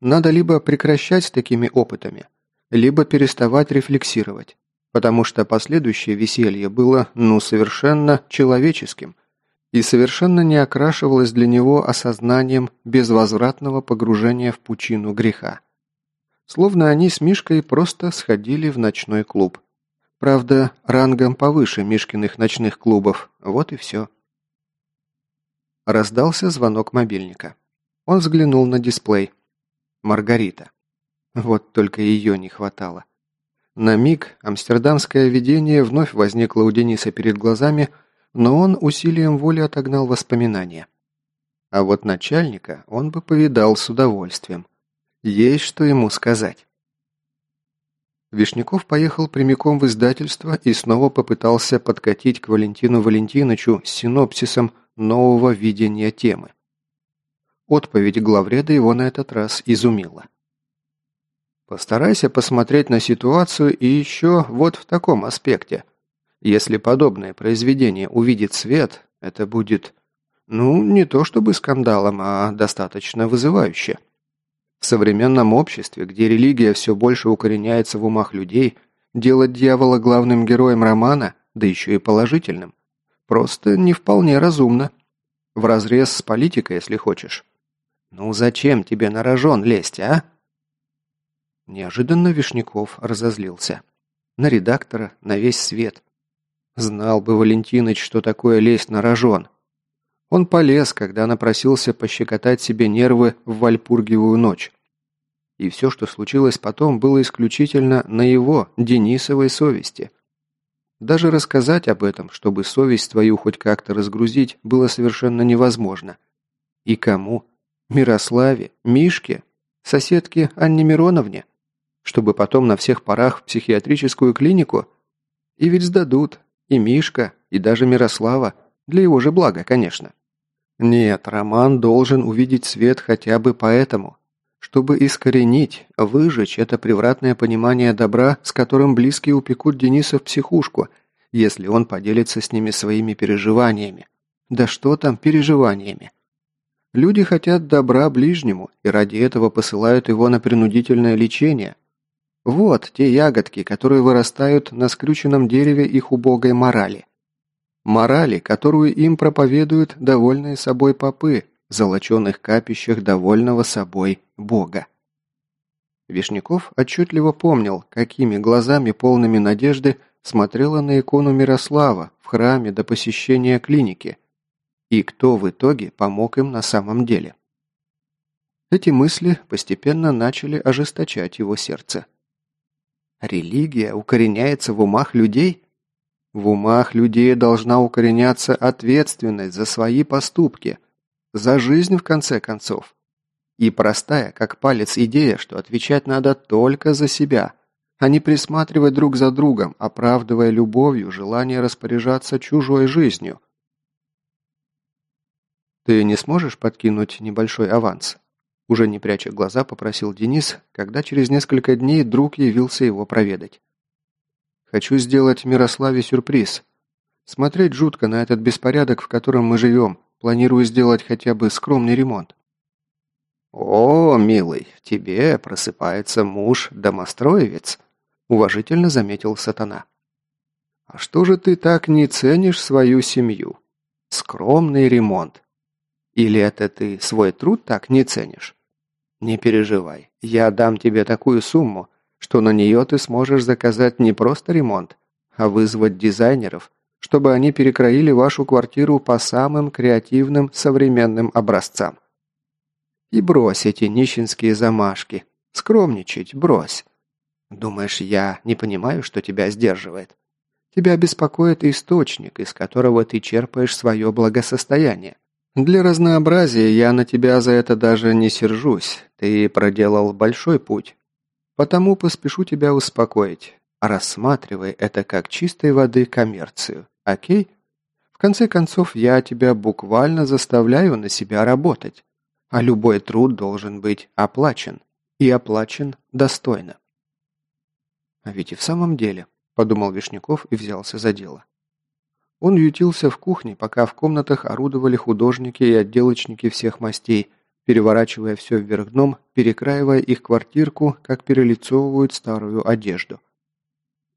Надо либо прекращать с такими опытами, либо переставать рефлексировать, потому что последующее веселье было, ну, совершенно человеческим – и совершенно не окрашивалось для него осознанием безвозвратного погружения в пучину греха. Словно они с Мишкой просто сходили в ночной клуб. Правда, рангом повыше Мишкиных ночных клубов, вот и все. Раздался звонок мобильника. Он взглянул на дисплей. Маргарита. Вот только ее не хватало. На миг амстердамское видение вновь возникло у Дениса перед глазами – но он усилием воли отогнал воспоминания. А вот начальника он бы повидал с удовольствием. Есть что ему сказать. Вишняков поехал прямиком в издательство и снова попытался подкатить к Валентину Валентиновичу с синопсисом нового видения темы. Отповедь главреда его на этот раз изумила. Постарайся посмотреть на ситуацию и еще вот в таком аспекте – если подобное произведение увидит свет, это будет, ну, не то чтобы скандалом, а достаточно вызывающе. В современном обществе, где религия все больше укореняется в умах людей, делать дьявола главным героем романа, да еще и положительным, просто не вполне разумно. Вразрез с политикой, если хочешь. Ну зачем тебе на рожон лезть, а? Неожиданно Вишняков разозлился. На редактора, на весь свет. Знал бы Валентиныч, что такое лезть на рожон. Он полез, когда напросился пощекотать себе нервы в Вальпургиевую ночь. И все, что случилось потом, было исключительно на его, Денисовой совести. Даже рассказать об этом, чтобы совесть твою хоть как-то разгрузить, было совершенно невозможно. И кому? Мирославе? Мишке? Соседке Анне Мироновне? Чтобы потом на всех парах в психиатрическую клинику? И ведь сдадут, и Мишка, и даже Мирослава. Для его же блага, конечно. Нет, Роман должен увидеть свет хотя бы поэтому. Чтобы искоренить, выжечь это превратное понимание добра, с которым близкие упекут Дениса в психушку, если он поделится с ними своими переживаниями. Да что там переживаниями? Люди хотят добра ближнему, и ради этого посылают его на принудительное лечение – вот те ягодки, которые вырастают на скрюченном дереве их убогой морали. Морали, которую им проповедуют довольные собой попы в золоченных капищах довольного собой Бога. Вишняков отчетливо помнил, какими глазами полными надежды смотрела на икону Мирослава в храме до посещения клиники, и кто в итоге помог им на самом деле. Эти мысли постепенно начали ожесточать его сердце. Религия укореняется в умах людей? В умах людей должна укореняться ответственность за свои поступки, за жизнь в конце концов. И простая, как палец, идея, что отвечать надо только за себя, а не присматривать друг за другом, оправдывая любовью желание распоряжаться чужой жизнью. Ты не сможешь подкинуть небольшой аванс? Уже не пряча глаза, попросил Денис, когда через несколько дней друг явился его проведать. «Хочу сделать Мирославе сюрприз. Смотреть жутко на этот беспорядок, в котором мы живем. Планирую сделать хотя бы скромный ремонт». «О, милый, в тебе просыпается муж-домостроевец», – уважительно заметил сатана. «А что же ты так не ценишь свою семью? Скромный ремонт. Или это ты свой труд так не ценишь?» «Не переживай, я дам тебе такую сумму, что на нее ты сможешь заказать не просто ремонт, а вызвать дизайнеров, чтобы они перекроили вашу квартиру по самым креативным современным образцам. И брось эти нищенские замашки. Скромничать брось. Думаешь, я не понимаю, что тебя сдерживает? Тебя беспокоит источник, из которого ты черпаешь свое благосостояние. Для разнообразия я на тебя за это даже не сержусь. Ты проделал большой путь. Потому поспешу тебя успокоить. Рассматривай это как чистой воды коммерцию. Окей? В конце концов, я тебя буквально заставляю на себя работать. А любой труд должен быть оплачен. И оплачен достойно. А ведь и в самом деле, подумал Вишняков и взялся за дело. Он ютился в кухне, пока в комнатах орудовали художники и отделочники всех мастей, переворачивая все вверх дном, перекраивая их квартирку, как перелицовывают старую одежду.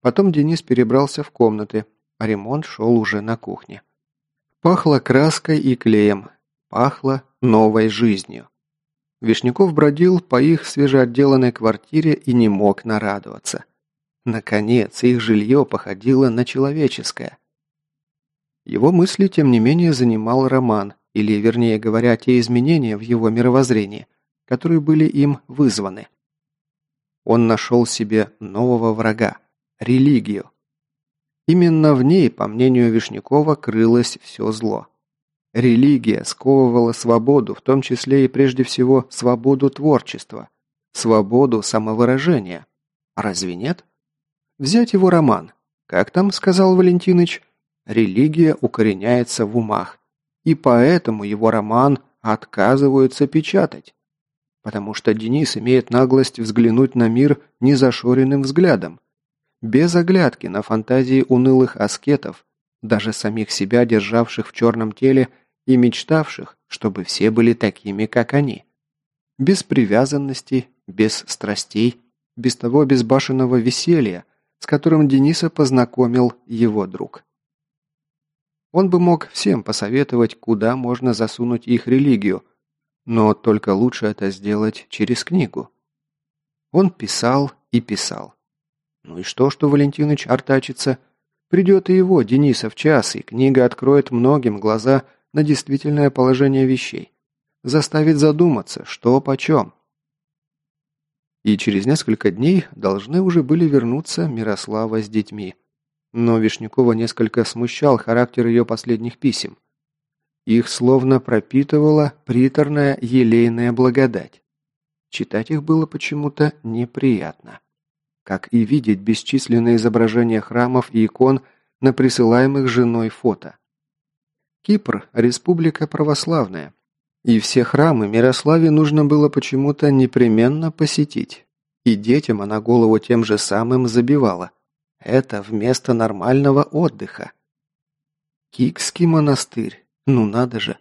Потом Денис перебрался в комнаты, а ремонт шел уже на кухне. Пахло краской и клеем, пахло новой жизнью. Вишняков бродил по их свежеотделанной квартире и не мог нарадоваться. Наконец, их жилье походило на человеческое. Его мысли, тем не менее, занимал роман, или, вернее говоря, те изменения в его мировоззрении, которые были им вызваны. Он нашел себе нового врага – религию. Именно в ней, по мнению Вишнякова, крылось все зло. Религия сковывала свободу, в том числе и прежде всего свободу творчества, свободу самовыражения. Разве нет? Взять его роман. Как там сказал Валентиныч? Религия укореняется в умах. И поэтому его роман отказываются печатать. Потому что Денис имеет наглость взглянуть на мир незашоренным взглядом. Без оглядки на фантазии унылых аскетов, даже самих себя державших в черном теле и мечтавших, чтобы все были такими, как они. Без привязанности, без страстей, без того безбашенного веселья, с которым Дениса познакомил его друг. Он бы мог всем посоветовать, куда можно засунуть их религию, но только лучше это сделать через книгу. Он писал и писал. Ну и что, что Валентиныч артачится? Придет и его, Дениса, в час, и книга откроет многим глаза на действительное положение вещей. Заставит задуматься, что почем и через несколько дней должны уже были вернуться Мирослава с детьми. Но Вишнякова несколько смущал характер ее последних писем. Их словно пропитывала приторная елейная благодать. Читать их было почему-то неприятно. Как и видеть бесчисленные изображения храмов и икон на присылаемых женой фото. Кипр – республика православная, и все храмы Мирославе нужно было почему-то непременно посетить. И детям она голову тем же самым забивала. Это вместо нормального отдыха. Кикский монастырь. Ну надо же.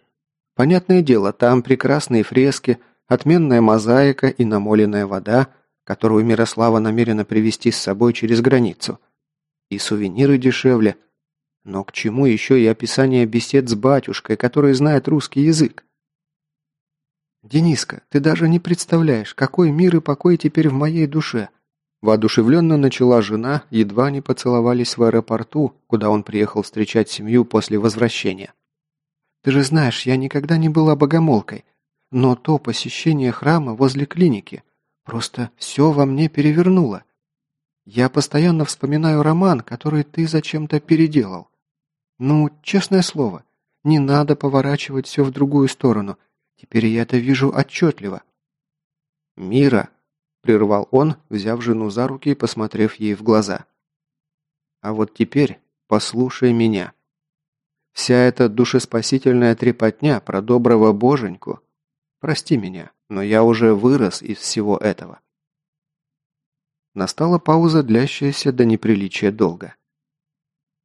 Понятное дело, там прекрасные фрески, отменная мозаика и намоленная вода, которую Мирослава намерена привезти с собой через границу. И сувениры дешевле. Но к чему еще и описание бесед с батюшкой, который знает русский язык? «Дениска, ты даже не представляешь, какой мир и покой теперь в моей душе!» Воодушевленно начала жена, едва не поцеловались в аэропорту, куда он приехал встречать семью после возвращения. «Ты же знаешь, я никогда не была богомолкой, но то посещение храма возле клиники просто все во мне перевернуло. Я постоянно вспоминаю роман, который ты зачем-то переделал. Ну, честное слово, не надо поворачивать все в другую сторону – Теперь я это вижу отчетливо». «Мира!» – прервал он, взяв жену за руки и посмотрев ей в глаза. «А вот теперь послушай меня. Вся эта душеспасительная трепотня про доброго боженьку. Прости меня, но я уже вырос из всего этого». Настала пауза, длящаяся до неприличия долго.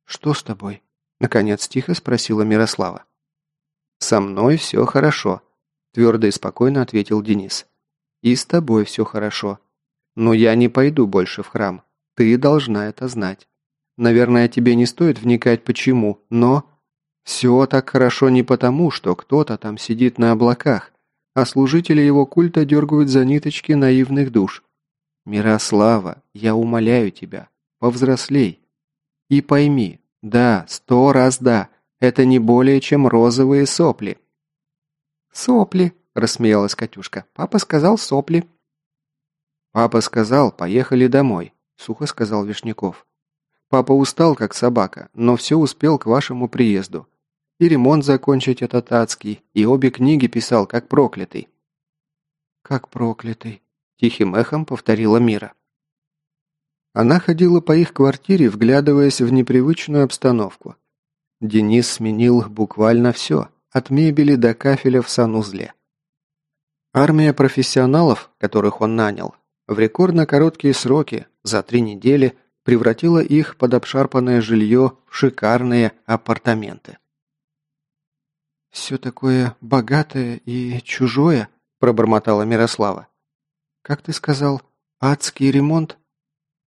«Что с тобой?» – наконец тихо спросила Мирослава. «Со мной все хорошо», Твердо и спокойно ответил Денис. «И с тобой все хорошо. Но я не пойду больше в храм. Ты должна это знать. Наверное, тебе не стоит вникать почему, но... Все так хорошо не потому, что кто-то там сидит на облаках, а служители его культа дергают за ниточки наивных душ. Мирослава, я умоляю тебя, повзрослей. И пойми, Да, сто раз да. Это не более чем розовые сопли. Сопли, рассмеялась Катюшка. Папа сказал сопли. Папа сказал, поехали домой, сухо сказал Вишняков. Папа устал, как собака, но все успел к вашему приезду. И ремонт закончить этот адский, и обе книги писал, как проклятый. «Как проклятый», – тихим эхом повторила Мира. Она ходила по их квартире, вглядываясь в непривычную обстановку. Денис сменил буквально все, от мебели до кафеля в санузле. Армия профессионалов, которых он нанял, в рекордно короткие сроки, за три недели, превратила их под обшарпанное жилье в шикарные апартаменты. «Все такое богатое и чужое», – пробормотала Мирослава. «Как ты сказал, адский ремонт?»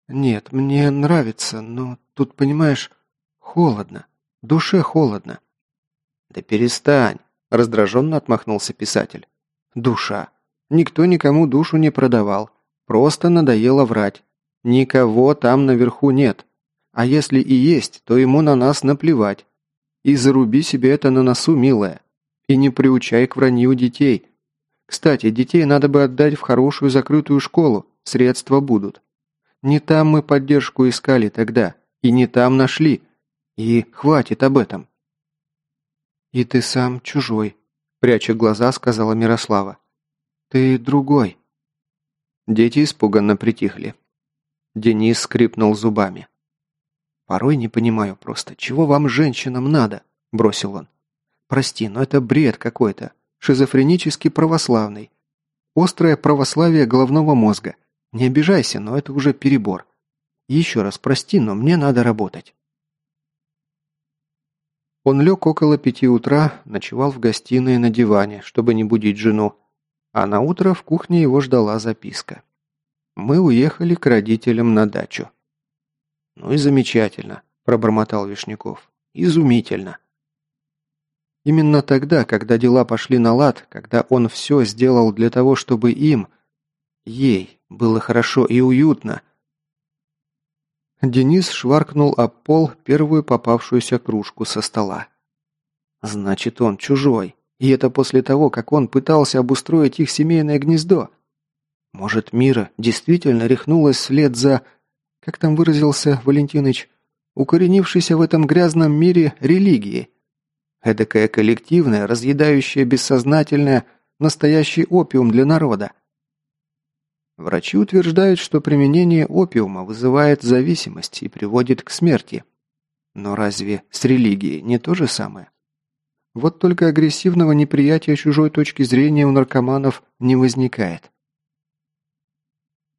«Нет, мне нравится, но тут, понимаешь, холодно. Душе холодно». «Да перестань!» – раздраженно отмахнулся писатель. «Душа. Никто никому душу не продавал. Просто надоело врать. Никого там наверху нет. А если и есть, то ему на нас наплевать. И заруби себе это на носу, милая. И не приучай к вранью детей. Кстати, детей надо бы отдать в хорошую закрытую школу. Средства будут. Не там мы поддержку искали тогда, и не там нашли. И хватит об этом. «И ты сам чужой», – пряча глаза, сказала Мирослава. «Ты другой». Дети испуганно притихли. Денис скрипнул зубами. «Порой не понимаю просто, чего вам, женщинам, надо?» – бросил он. «Прости, но это бред какой-то. Шизофренически православный. Острое православие головного мозга – не обижайся, но это уже перебор. Еще раз прости, но мне надо работать. Он лег около пяти утра, ночевал в гостиной на диване, чтобы не будить жену, а на утро в кухне его ждала записка. Мы уехали к родителям на дачу. «Ну и замечательно», – пробормотал Вишняков. «Изумительно». Именно тогда, когда дела пошли на лад, когда он все сделал для того, чтобы им, ей, было хорошо и уютно. Денис шваркнул об пол первую попавшуюся кружку со стола. Значит, он чужой. И это после того, как он пытался обустроить их семейное гнездо. Может, Мира действительно рехнулась вслед за... Как там выразился Валентиныч? Укоренившейся в этом грязном мире религии. Эдакая коллективная, разъедающая бессознательное, настоящий опиум для народа. Врачи утверждают, что применение опиума вызывает зависимость и приводит к смерти. Но разве с религией не то же самое? Вот только агрессивного неприятия чужой точки зрения у наркоманов не возникает.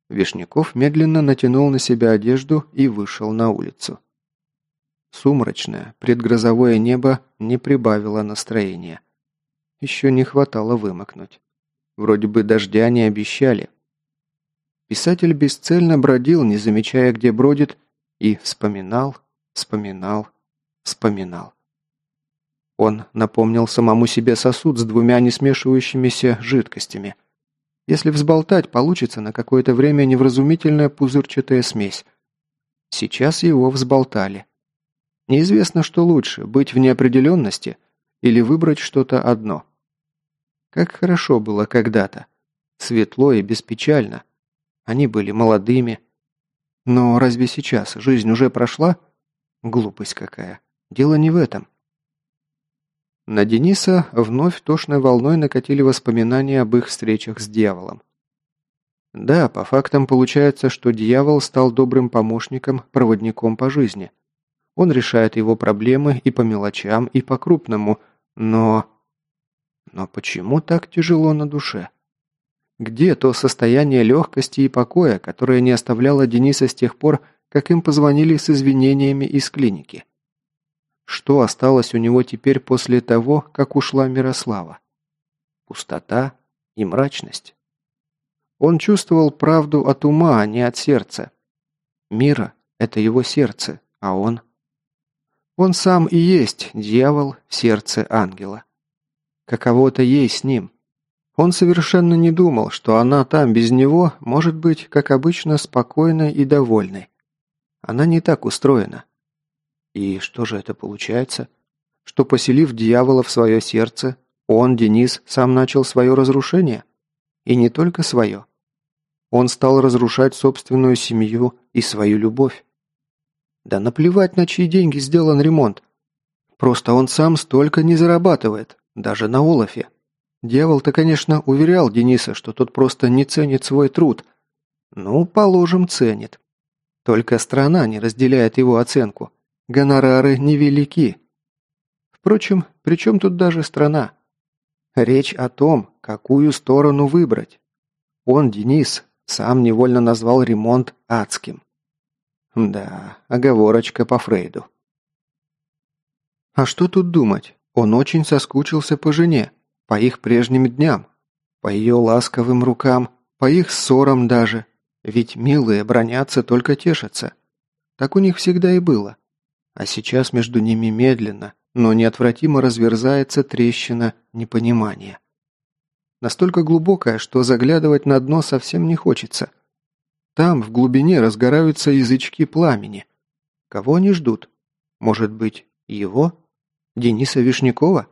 Вишняков медленно натянул на себя одежду и вышел на улицу. Сумрачное, предгрозовое небо не прибавило настроения. Еще не хватало вымокнуть. Вроде бы дождя не обещали, Писатель бесцельно бродил, не замечая, где бродит, и вспоминал, вспоминал, вспоминал. Он напомнил самому себе сосуд с двумя несмешивающимися жидкостями. Если взболтать, получится на какое-то время невразумительная пузырчатая смесь. Сейчас его взболтали. Неизвестно, что лучше, быть в неопределенности или выбрать что-то одно. Как хорошо было когда-то. Светло и беспечально. Они были молодыми. Но разве сейчас жизнь уже прошла? Глупость какая. Дело не в этом. На Дениса вновь тошной волной накатили воспоминания об их встречах с дьяволом. Да, по фактам получается, что дьявол стал добрым помощником, проводником по жизни. Он решает его проблемы и по мелочам, и по крупному, но... Но почему так тяжело на душе? Где то состояние легкости и покоя, которое не оставляло Дениса с тех пор, как им позвонили с извинениями из клиники? Что осталось у него теперь после того, как ушла Мирослава? Пустота и мрачность. Он чувствовал правду от ума, а не от сердца. Мира – это его сердце, а он... Он сам и есть дьявол в сердце ангела. Каково-то ей с ним – он совершенно не думал, что она там без него может быть, как обычно, спокойной и довольной. Она не так устроена. И что же это получается? Что, поселив дьявола в свое сердце, он, Денис, сам начал свое разрушение? И не только свое. Он стал разрушать собственную семью и свою любовь. Да наплевать, на чьи деньги сделан ремонт. Просто он сам столько не зарабатывает, даже на Олафе. Дьявол-то, конечно, уверял Дениса, что тот просто не ценит свой труд. Ну, положим, ценит. Только страна не разделяет его оценку. Гонорары невелики. Впрочем, при чем тут даже страна? Речь о том, какую сторону выбрать. Он, Денис, сам невольно назвал ремонт адским. Да, оговорочка по Фрейду. А что тут думать? Он очень соскучился по жене, по их прежним дням, по ее ласковым рукам, по их ссорам даже. Ведь милые бронятся, только тешатся. Так у них всегда и было. А сейчас между ними медленно, но неотвратимо разверзается трещина непонимания. Настолько глубокая, что заглядывать на дно совсем не хочется. Там, в глубине, разгораются язычки пламени. Кого они ждут? Может быть, его? Дениса Вишнякова?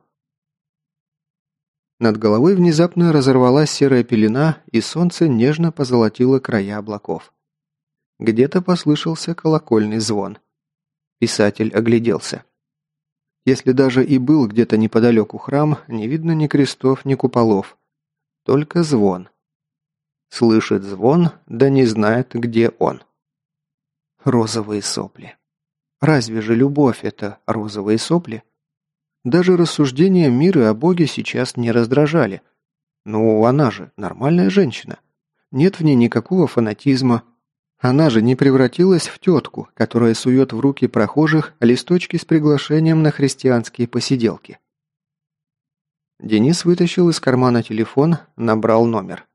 Над головой внезапно разорвалась серая пелена, и солнце нежно позолотило края облаков. Где-то послышался колокольный звон. Писатель огляделся. Если даже и был где-то неподалеку храм, не видно ни крестов, ни куполов. Только звон. Слышит звон, да не знает, где он. Розовые сопли. Разве же любовь – это розовые сопли? Даже рассуждения мира о Боге сейчас не раздражали. Ну, она же нормальная женщина. Нет в ней никакого фанатизма. Она же не превратилась в тетку, которая сует в руки прохожих листочки с приглашением на христианские посиделки. Денис вытащил из кармана телефон, набрал номер.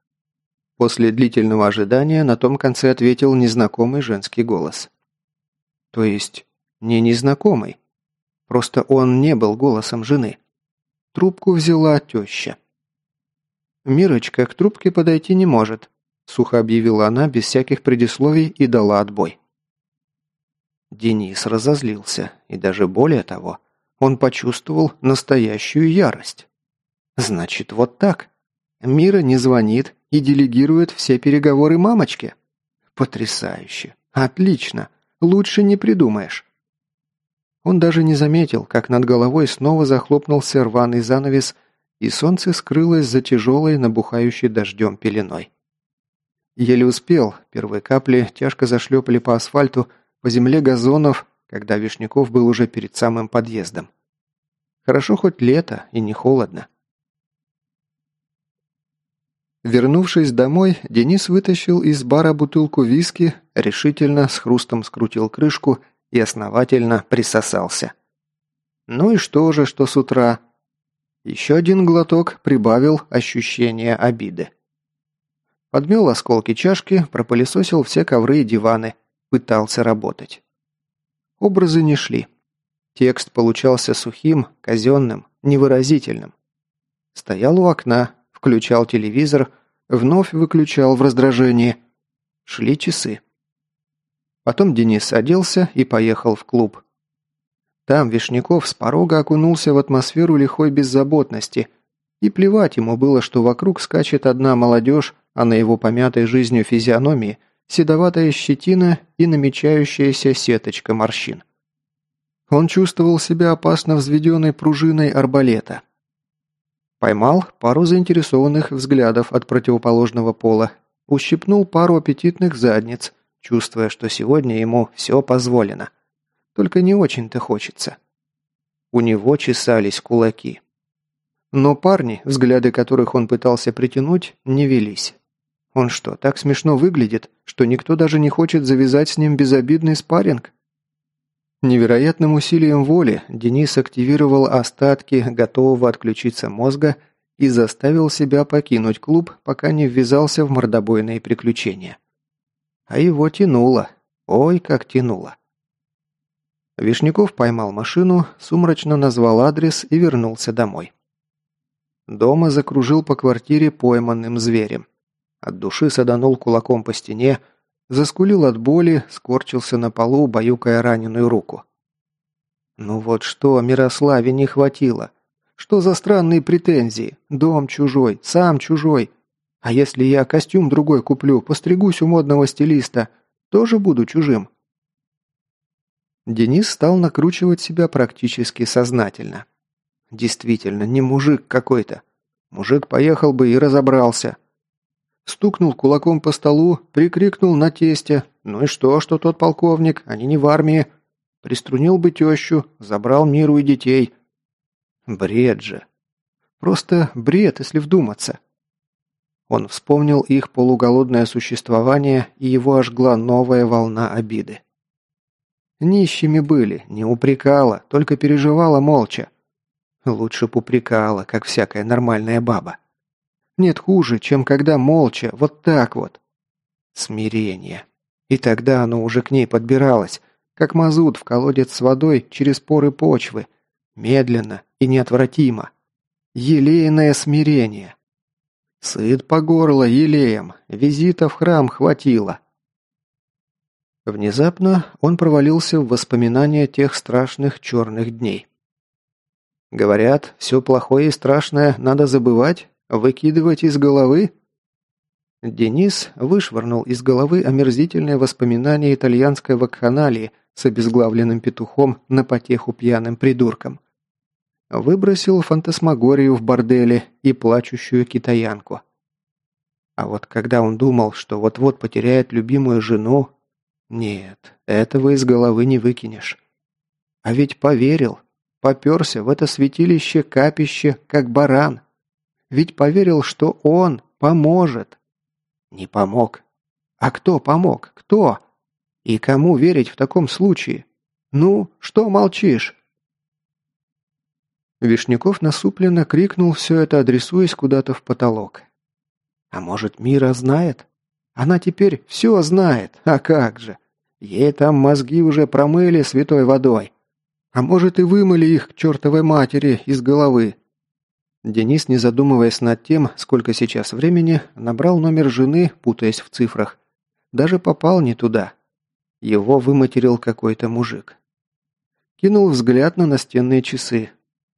После длительного ожидания на том конце ответил незнакомый женский голос. То есть, не незнакомый, Просто он не был голосом жены. Трубку взяла теща. «Мирочка к трубке подойти не может», – сухо объявила она без всяких предисловий и дала отбой. Денис разозлился, и даже более того, он почувствовал настоящую ярость. «Значит, вот так. Мира не звонит и делегирует все переговоры мамочке? Потрясающе! Отлично! Лучше не придумаешь!» Он даже не заметил, как над головой снова захлопнулся рваный занавес, и солнце скрылось за тяжелой, набухающей дождем пеленой. Еле успел, первые капли тяжко зашлепали по асфальту, по земле газонов, когда Вишняков был уже перед самым подъездом. Хорошо хоть лето и не холодно. Вернувшись домой, Денис вытащил из бара бутылку виски, решительно с хрустом скрутил крышку и основательно присосался. Ну и что же, что с утра? Еще один глоток прибавил ощущение обиды. Подмел осколки чашки, пропылесосил все ковры и диваны, пытался работать. Образы не шли. Текст получался сухим, казенным, невыразительным. Стоял у окна, включал телевизор, вновь выключал в раздражении. Шли часы. Потом Денис оделся и поехал в клуб. Там Вишняков с порога окунулся в атмосферу лихой беззаботности, и плевать ему было, что вокруг скачет одна молодежь, а на его помятой жизнью физиономии седоватая щетина и намечающаяся сеточка морщин. Он чувствовал себя опасно взведенной пружиной арбалета. Поймал пару заинтересованных взглядов от противоположного пола, ущипнул пару аппетитных задниц – чувствуя, что сегодня ему все позволено. Только не очень-то хочется. У него чесались кулаки. Но парни, взгляды которых он пытался притянуть, не велись. Он что, так смешно выглядит, что никто даже не хочет завязать с ним безобидный спарринг? Невероятным усилием воли Денис активировал остатки готового отключиться мозга и заставил себя покинуть клуб, пока не ввязался в мордобойные приключения. А его тянуло. Ой, как тянуло. Вишняков поймал машину, сумрачно назвал адрес и вернулся домой. Дома закружил по квартире пойманным зверем. От души саданул кулаком по стене, заскулил от боли, скорчился на полу, баюкая раненую руку. Ну вот что Мирославе не хватило? Что за странные претензии? Дом чужой, сам чужой. А если я костюм другой куплю, постригусь у модного стилиста, тоже буду чужим? Денис стал накручивать себя практически сознательно. Действительно, не мужик какой-то. Мужик поехал бы и разобрался. Стукнул кулаком по столу, прикрикнул на тестя. Ну и что, что тот полковник, они не в армии. Приструнил бы тещу, забрал миру и детей. Бред же. Просто бред, если вдуматься. Он вспомнил их полуголодное существование, и его ожгла новая волна обиды. Нищими были, не упрекала, только переживала молча. Лучше б упрекала, как всякая нормальная баба. Нет хуже, чем когда молча, вот так вот. Смирение. И тогда оно уже к ней подбиралось, как мазут в колодец с водой через поры почвы, медленно и неотвратимо. Елейное смирение. Сыт по горло елеем, визита в храм хватило. Внезапно он провалился в воспоминания тех страшных черных дней. Говорят, все плохое и страшное надо забывать, выкидывать из головы? Денис вышвырнул из головы омерзительные воспоминания итальянской вакханалии с обезглавленным петухом на потеху пьяным придуркам. Выбросил фантасмагорию в борделе и плачущую китаянку. А вот когда он думал, что вот-вот потеряет любимую жену, нет, этого из головы не выкинешь. А ведь поверил, поперся в это святилище-капище, как баран. Ведь поверил, что он поможет. Не помог. А кто помог? Кто? И кому верить в таком случае? Ну, что молчишь? Вишняков насупленно крикнул все это, адресуясь куда-то в потолок. А может, Мира знает? Она теперь все знает, а как же? Ей там мозги уже промыли святой водой. А может и вымыли их к чертовой матери из головы. Денис, не задумываясь над тем, сколько сейчас времени, набрал номер жены, путаясь в цифрах. Даже попал не туда. Его выматерил какой-то мужик. Кинул взгляд на настенные часы.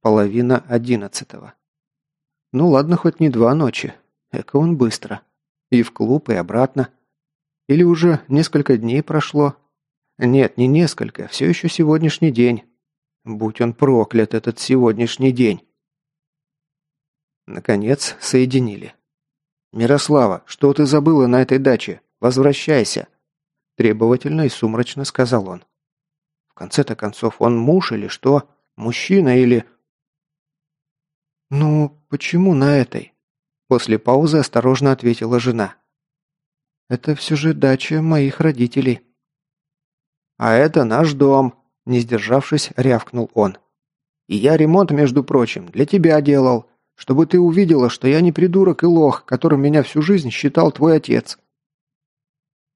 Половина одиннадцатого. Ну ладно, хоть не два ночи. Эко он быстро. И в клуб, и обратно. Или уже несколько дней прошло? Нет, не несколько, все еще сегодняшний день. Будь он проклят, этот сегодняшний день. Наконец, соединили. «Мирослава, что ты забыла на этой даче? Возвращайся!» Требовательно и сумрачно сказал он. В конце-то концов, он муж или что? Мужчина или... «Ну, почему на этой?» После паузы осторожно ответила жена. Это все же дача моих родителей». «А это наш дом», – не сдержавшись, рявкнул он. «И я ремонт, между прочим, для тебя делал, чтобы ты увидела, что я не придурок и лох, которым меня всю жизнь считал твой отец».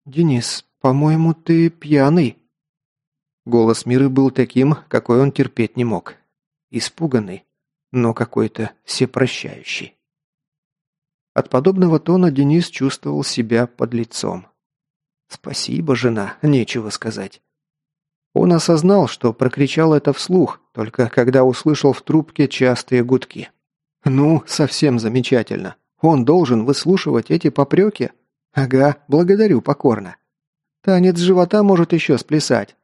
«Денис, по-моему, ты пьяный». Голос Миры был таким, какой он терпеть не мог. Испуганный, но какой-то всепрощающий. От подобного тона Денис чувствовал себя под лицом. «Спасибо, жена, нечего сказать». Он осознал, что прокричал это вслух, только когда услышал в трубке частые гудки. «Ну, совсем замечательно. Он должен выслушивать эти попреки? Ага, благодарю покорно. Танец живота может еще сплясать.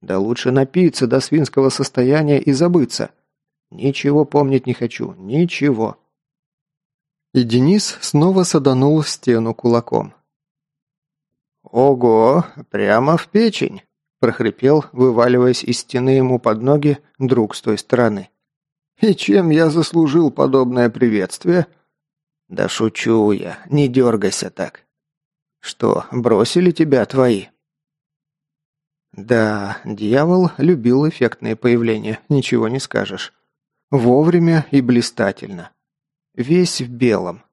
Да лучше напиться до свинского состояния и забыться. Ничего помнить не хочу, ничего». И Денис снова саданул в стену кулаком. «Ого, прямо в печень!» – прохрипел, вываливаясь из стены ему под ноги друг с той стороны. «И чем я заслужил подобное приветствие?» «Да шучу я, не дергайся так. Что, бросили тебя твои?» Да, дьявол любил эффектные появления, ничего не скажешь. Вовремя и блистательно весь в белом.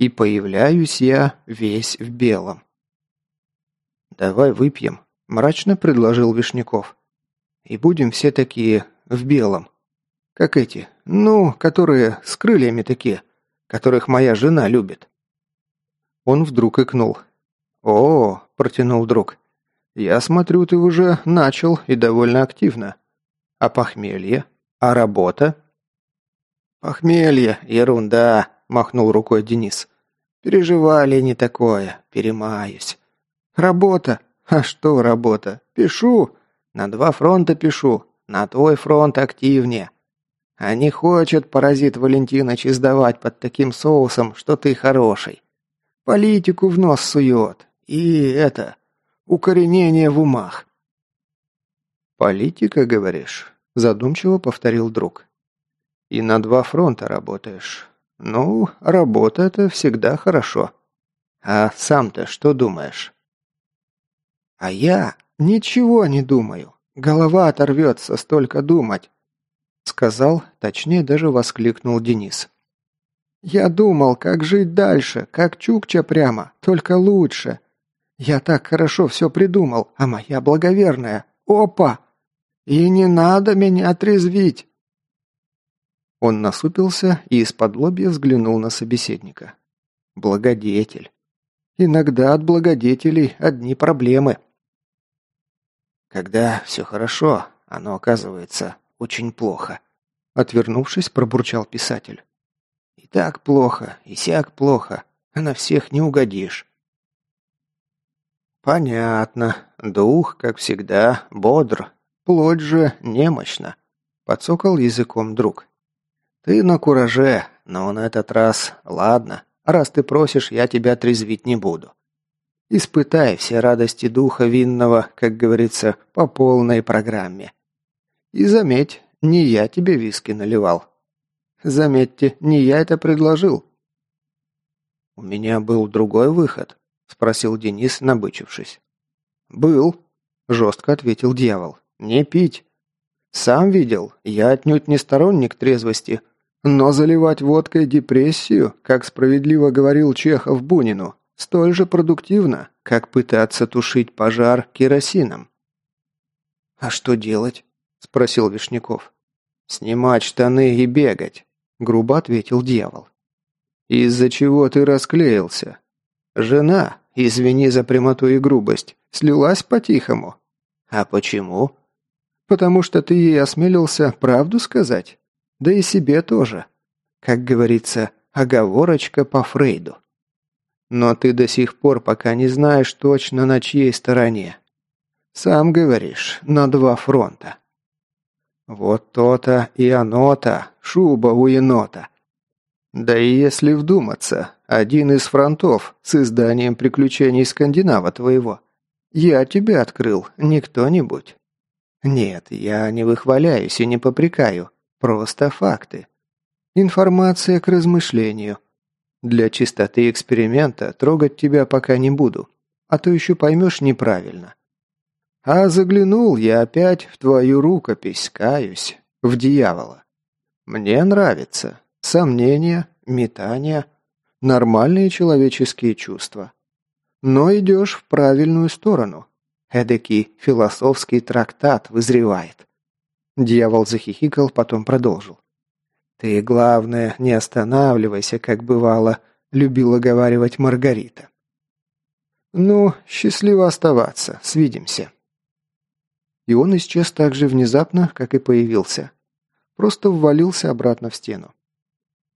И появляюсь я весь в белом. «Давай выпьем», – мрачно предложил Вишняков. «И будем все такие в белом. Как эти, ну, которые с крыльями такие, которых моя жена любит». Он вдруг икнул. «О, – протянул друг, – я смотрю, ты уже начал и довольно активно. А похмелье? А работа? Похмелье, ерунда, махнул рукой Денис. Переживали не такое, перемаюсь. Работа? А что работа? Пишу. На два фронта пишу. На твой фронт активнее. А не хочет паразит Валентиноч издавать под таким соусом, что ты хороший. Политику в нос сует. И это... Укоренение в умах. «Политика, говоришь?» – задумчиво повторил друг. «И на два фронта работаешь. Ну, работа – это всегда хорошо. А сам-то что думаешь?» «А я ничего не думаю. Голова оторвется столько думать», – сказал, точнее даже воскликнул Денис. «Я думал, как жить дальше, как Чукча прямо, только лучше. Я так хорошо все придумал, а моя благоверная. Опа!» «И не надо меня отрезвить!» Он насупился и из-под лобья взглянул на собеседника. «Благодетель. Иногда от благодетелей одни проблемы». «Когда все хорошо, оно оказывается очень плохо», — отвернувшись, пробурчал писатель. «И так плохо, и сяк плохо, а на всех не угодишь». «Понятно. Дух, как всегда, бодр, Плоть же немощна», — подсокал языком друг. «Ты на кураже, но на этот раз, ладно, раз ты просишь, я тебя трезвить не буду. Испытай все радости духа винного, как говорится, по полной программе. И заметь, не я тебе виски наливал. Заметьте, не я это предложил». «У меня был другой выход», — спросил Денис, набычившись. «Был», — жестко ответил дьявол. Не пить. Сам видел, я отнюдь не сторонник трезвости, но заливать водкой депрессию, как справедливо говорил Чехов Бунину, столь же продуктивно, как пытаться тушить пожар керосином. «А что делать?» – спросил Вишняков. «Снимать штаны и бегать», – грубо ответил дьявол. «Из-за чего ты расклеился? Жена, извини за прямоту и грубость, слилась по-тихому. А почему?» Потому что ты ей осмелился правду сказать? Да и себе тоже. Как говорится, оговорочка по Фрейду. Но ты до сих пор пока не знаешь точно на чьей стороне. Сам говоришь, на два фронта. Вот то-то и оно-то, шуба у енота. Да и если вдуматься, один из фронтов с изданием приключений скандинава твоего. Я тебе открыл, не кто-нибудь. Нет, я не выхваляюсь и не попрекаю. Просто факты. Информация к размышлению. Для чистоты эксперимента трогать тебя пока не буду, а то еще поймешь неправильно. А заглянул я опять в твою рукопись, каюсь, в дьявола. Мне нравится. Сомнения, метания, нормальные человеческие чувства. Но идешь в правильную сторону. Эдакий философский трактат вызревает. Дьявол захихикал, потом продолжил. «Ты, главное, не останавливайся, как бывало, любила говаривать Маргарита». «Ну, счастливо оставаться, свидимся». И он исчез так же внезапно, как и появился. Просто ввалился обратно в стену.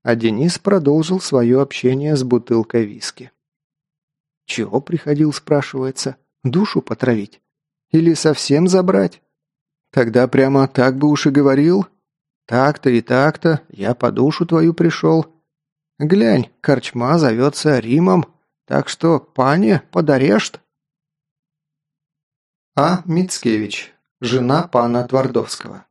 А Денис продолжил свое общение с бутылкой виски. «Чего приходил?» – спрашивается. Душу потравить? Или совсем забрать? Тогда прямо так бы уж и говорил. Так-то и так-то, я по душу твою пришел. Глянь, корчма зовется Римом, так что, пане, подарешт. А. Мицкевич, жена пана Твардовского.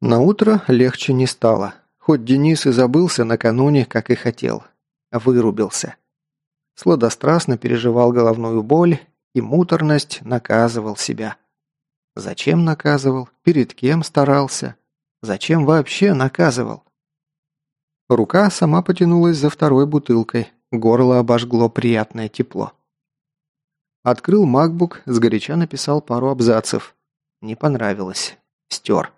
На утро легче не стало, хоть Денис и забылся накануне, как и хотел. Вырубился. Сладострастно переживал головную боль и муторность наказывал себя. Зачем наказывал? Перед кем старался? Зачем вообще наказывал? Рука сама потянулась за второй бутылкой, горло обожгло приятное тепло. Открыл MacBook, сгоряча написал пару абзацев. Не понравилось. Стер.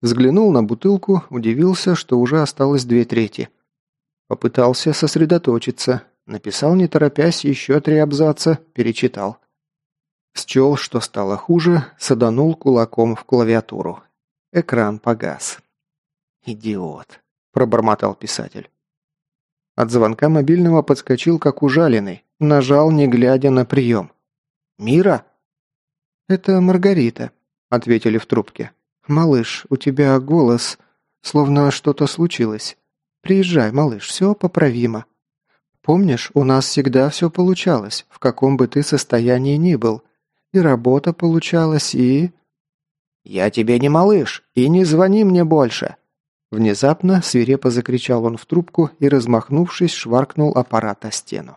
Взглянул на бутылку, удивился, что уже осталось две трети. Попытался сосредоточиться, Написал, не торопясь, еще три абзаца, перечитал. Счел, что стало хуже, саданул кулаком в клавиатуру. Экран погас. «Идиот», – пробормотал писатель. От звонка мобильного подскочил, как ужаленный. Нажал, не глядя на прием. «Мира?» «Это Маргарита», – ответили в трубке. «Малыш, у тебя голос, словно что-то случилось. Приезжай, малыш, все поправимо. Помнишь, у нас всегда все получалось, в каком бы ты состоянии ни был. И работа получалась, и...» «Я тебе не малыш, и не звони мне больше!» Внезапно свирепо закричал он в трубку и, размахнувшись, шваркнул аппарат о стену.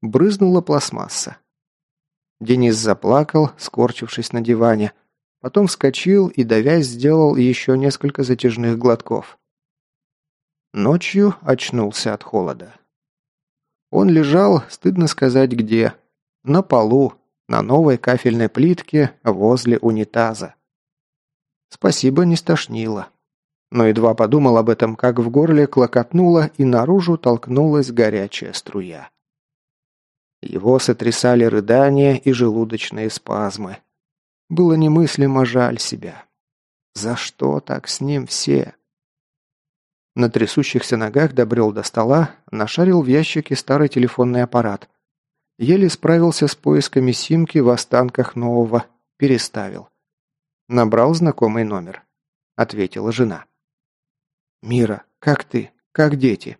Брызнула пластмасса. Денис заплакал, скорчившись на диване. Потом вскочил и, давясь, сделал еще несколько затяжных глотков. Ночью очнулся от холода. Он лежал, стыдно сказать где, на полу, на новой кафельной плитке возле унитаза. Спасибо, не стошнило но едва подумал об этом, как в горле клокотнуло и наружу толкнулась горячая струя. Его сотрясали рыдания и желудочные спазмы. Было немыслимо жаль себя. За что так с ним все? На трясущихся ногах добрел до стола, нашарил в ящике старый телефонный аппарат. Еле справился с поисками симки в останках нового, переставил. Набрал знакомый номер. Ответила жена. «Мира, как ты? Как дети?»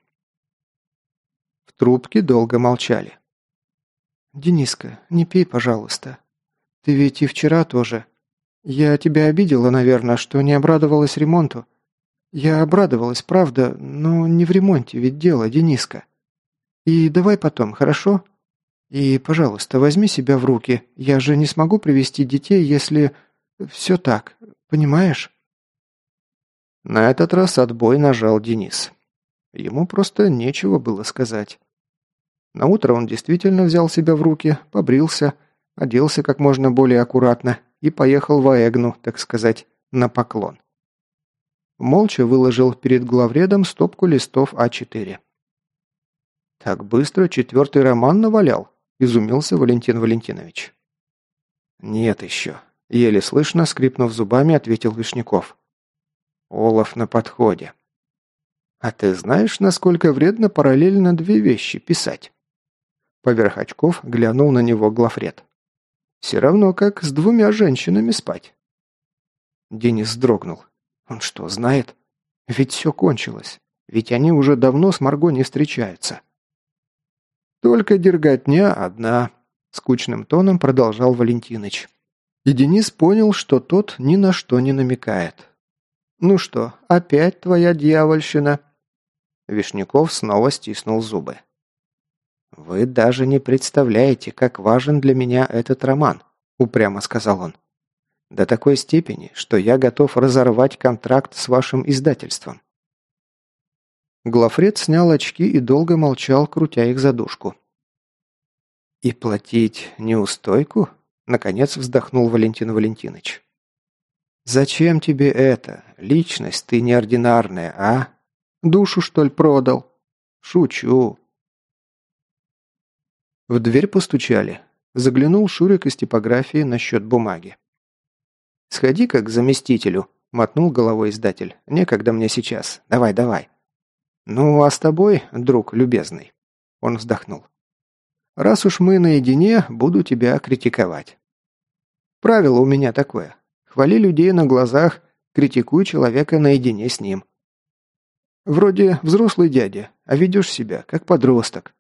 В трубке долго молчали. «Дениска, не пей, пожалуйста. Ты ведь и вчера тоже. Я тебя обидела, наверное, что не обрадовалась ремонту. Я обрадовалась, правда, но не в ремонте ведь дело, Дениска. И давай потом, хорошо? И, пожалуйста, возьми себя в руки. Я же не смогу привести детей, если... Все так, понимаешь?» На этот раз отбой нажал Денис. Ему просто нечего было сказать. На утро он действительно взял себя в руки, побрился, оделся как можно более аккуратно и поехал в Аэгну, так сказать, на поклон. Молча выложил перед главредом стопку листов А4. «Так быстро четвертый роман навалял?» – изумился Валентин Валентинович. «Нет еще», – еле слышно, скрипнув зубами, ответил Вишняков. Олаф на подходе. А ты знаешь, насколько вредно параллельно две вещи писать? Поверх очков глянул на него Глафред. Все равно, как с двумя женщинами спать. Денис вздрогнул. Он что, знает? Ведь все кончилось. Ведь они уже давно с Марго не встречаются. Только дерготня одна, скучным тоном продолжал Валентиныч. И Денис понял, что тот ни на что не намекает. «Ну что, опять твоя дьявольщина?» Вишняков снова стиснул зубы. «Вы даже не представляете, как важен для меня этот роман», – упрямо сказал он. «До такой степени, что я готов разорвать контракт с вашим издательством». Глафред снял очки и долго молчал, крутя их за дужку. «И платить неустойку?» – наконец вздохнул Валентин Валентинович. «Зачем тебе это? Личность ты неординарная, а? Душу, что ли, продал?» «Шучу». В дверь постучали. Заглянул Шурик из типографии насчет бумаги. «Сходи-ка к заместителю», — мотнул головой издатель. «Некогда мне сейчас. Давай, давай». «Ну, а с тобой, друг любезный?» Он вздохнул. «Раз уж мы наедине, буду тебя критиковать. Правило у меня такое. Хвали людей на глазах, критикуй человека наедине с ним. Вроде взрослый дядя, а ведешь себя, как подросток.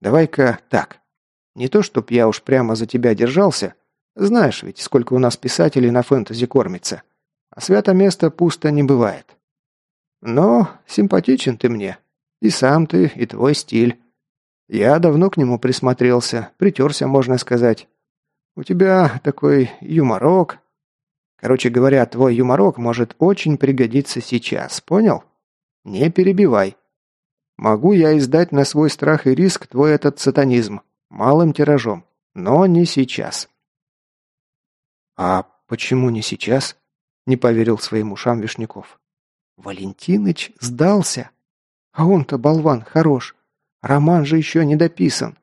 Давай-ка так. Не то, чтоб я уж прямо за тебя держался. Знаешь ведь, сколько у нас писателей на фэнтези кормится. А свято место пусто не бывает. Но симпатичен ты мне. И сам ты, и твой стиль. Я давно к нему присмотрелся, притерся, можно сказать. У тебя такой юморок, Короче говоря, твой юморок может очень пригодиться сейчас, понял? Не перебивай. Могу я издать на свой страх и риск твой этот сатанизм, малым тиражом, но не сейчас. А почему не сейчас? Не поверил своим ушам Вишняков. Валентиныч сдался. А он-то, болван, хорош. Роман же еще не дописан.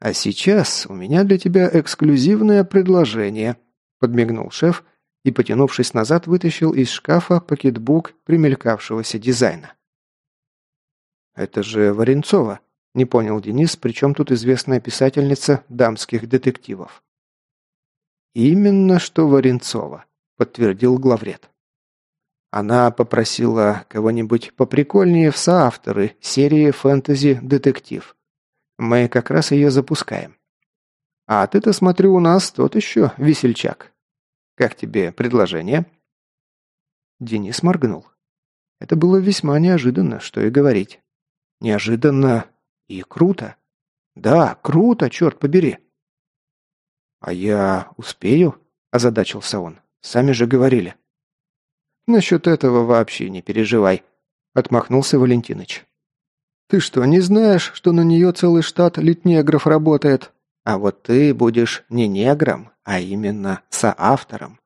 «А сейчас у меня для тебя эксклюзивное предложение», – подмигнул шеф и, потянувшись назад, вытащил из шкафа пакетбук примелькавшегося дизайна. «Это же Варенцова», – не понял Денис, причем тут известная писательница дамских детективов. «Именно что Варенцова», – подтвердил главред. Она попросила кого-нибудь поприкольнее в соавторы серии фэнтези-детектив. Мы как раз ее запускаем. А ты-то, смотрю, у нас тот еще весельчак. Как тебе предложение?» Денис моргнул. Это было весьма неожиданно, что и говорить. Неожиданно и круто. Да, круто, черт побери. «А я успею?» – озадачился он. «Сами же говорили». «Насчет этого вообще не переживай», – отмахнулся Валентиныч. «Ты что, не знаешь, что на нее целый штат литнегров работает? А вот ты будешь не негром, а именно соавтором.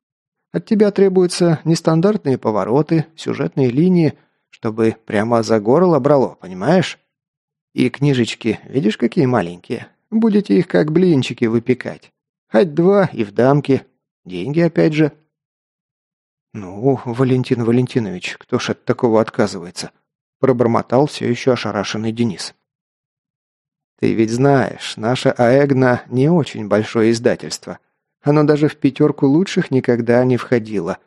От тебя требуются нестандартные повороты, сюжетные линии, чтобы прямо за горло брало, понимаешь? И книжечки, видишь, какие маленькие? Будете их как блинчики выпекать. Хоть два и в дамки. Деньги опять же». «Ну, Валентин Валентинович, кто ж от такого отказывается?» Пробормотал все еще ошарашенный Денис. «Ты ведь знаешь, наша Аэгна не очень большое издательство. Оно даже в пятерку лучших никогда не входило».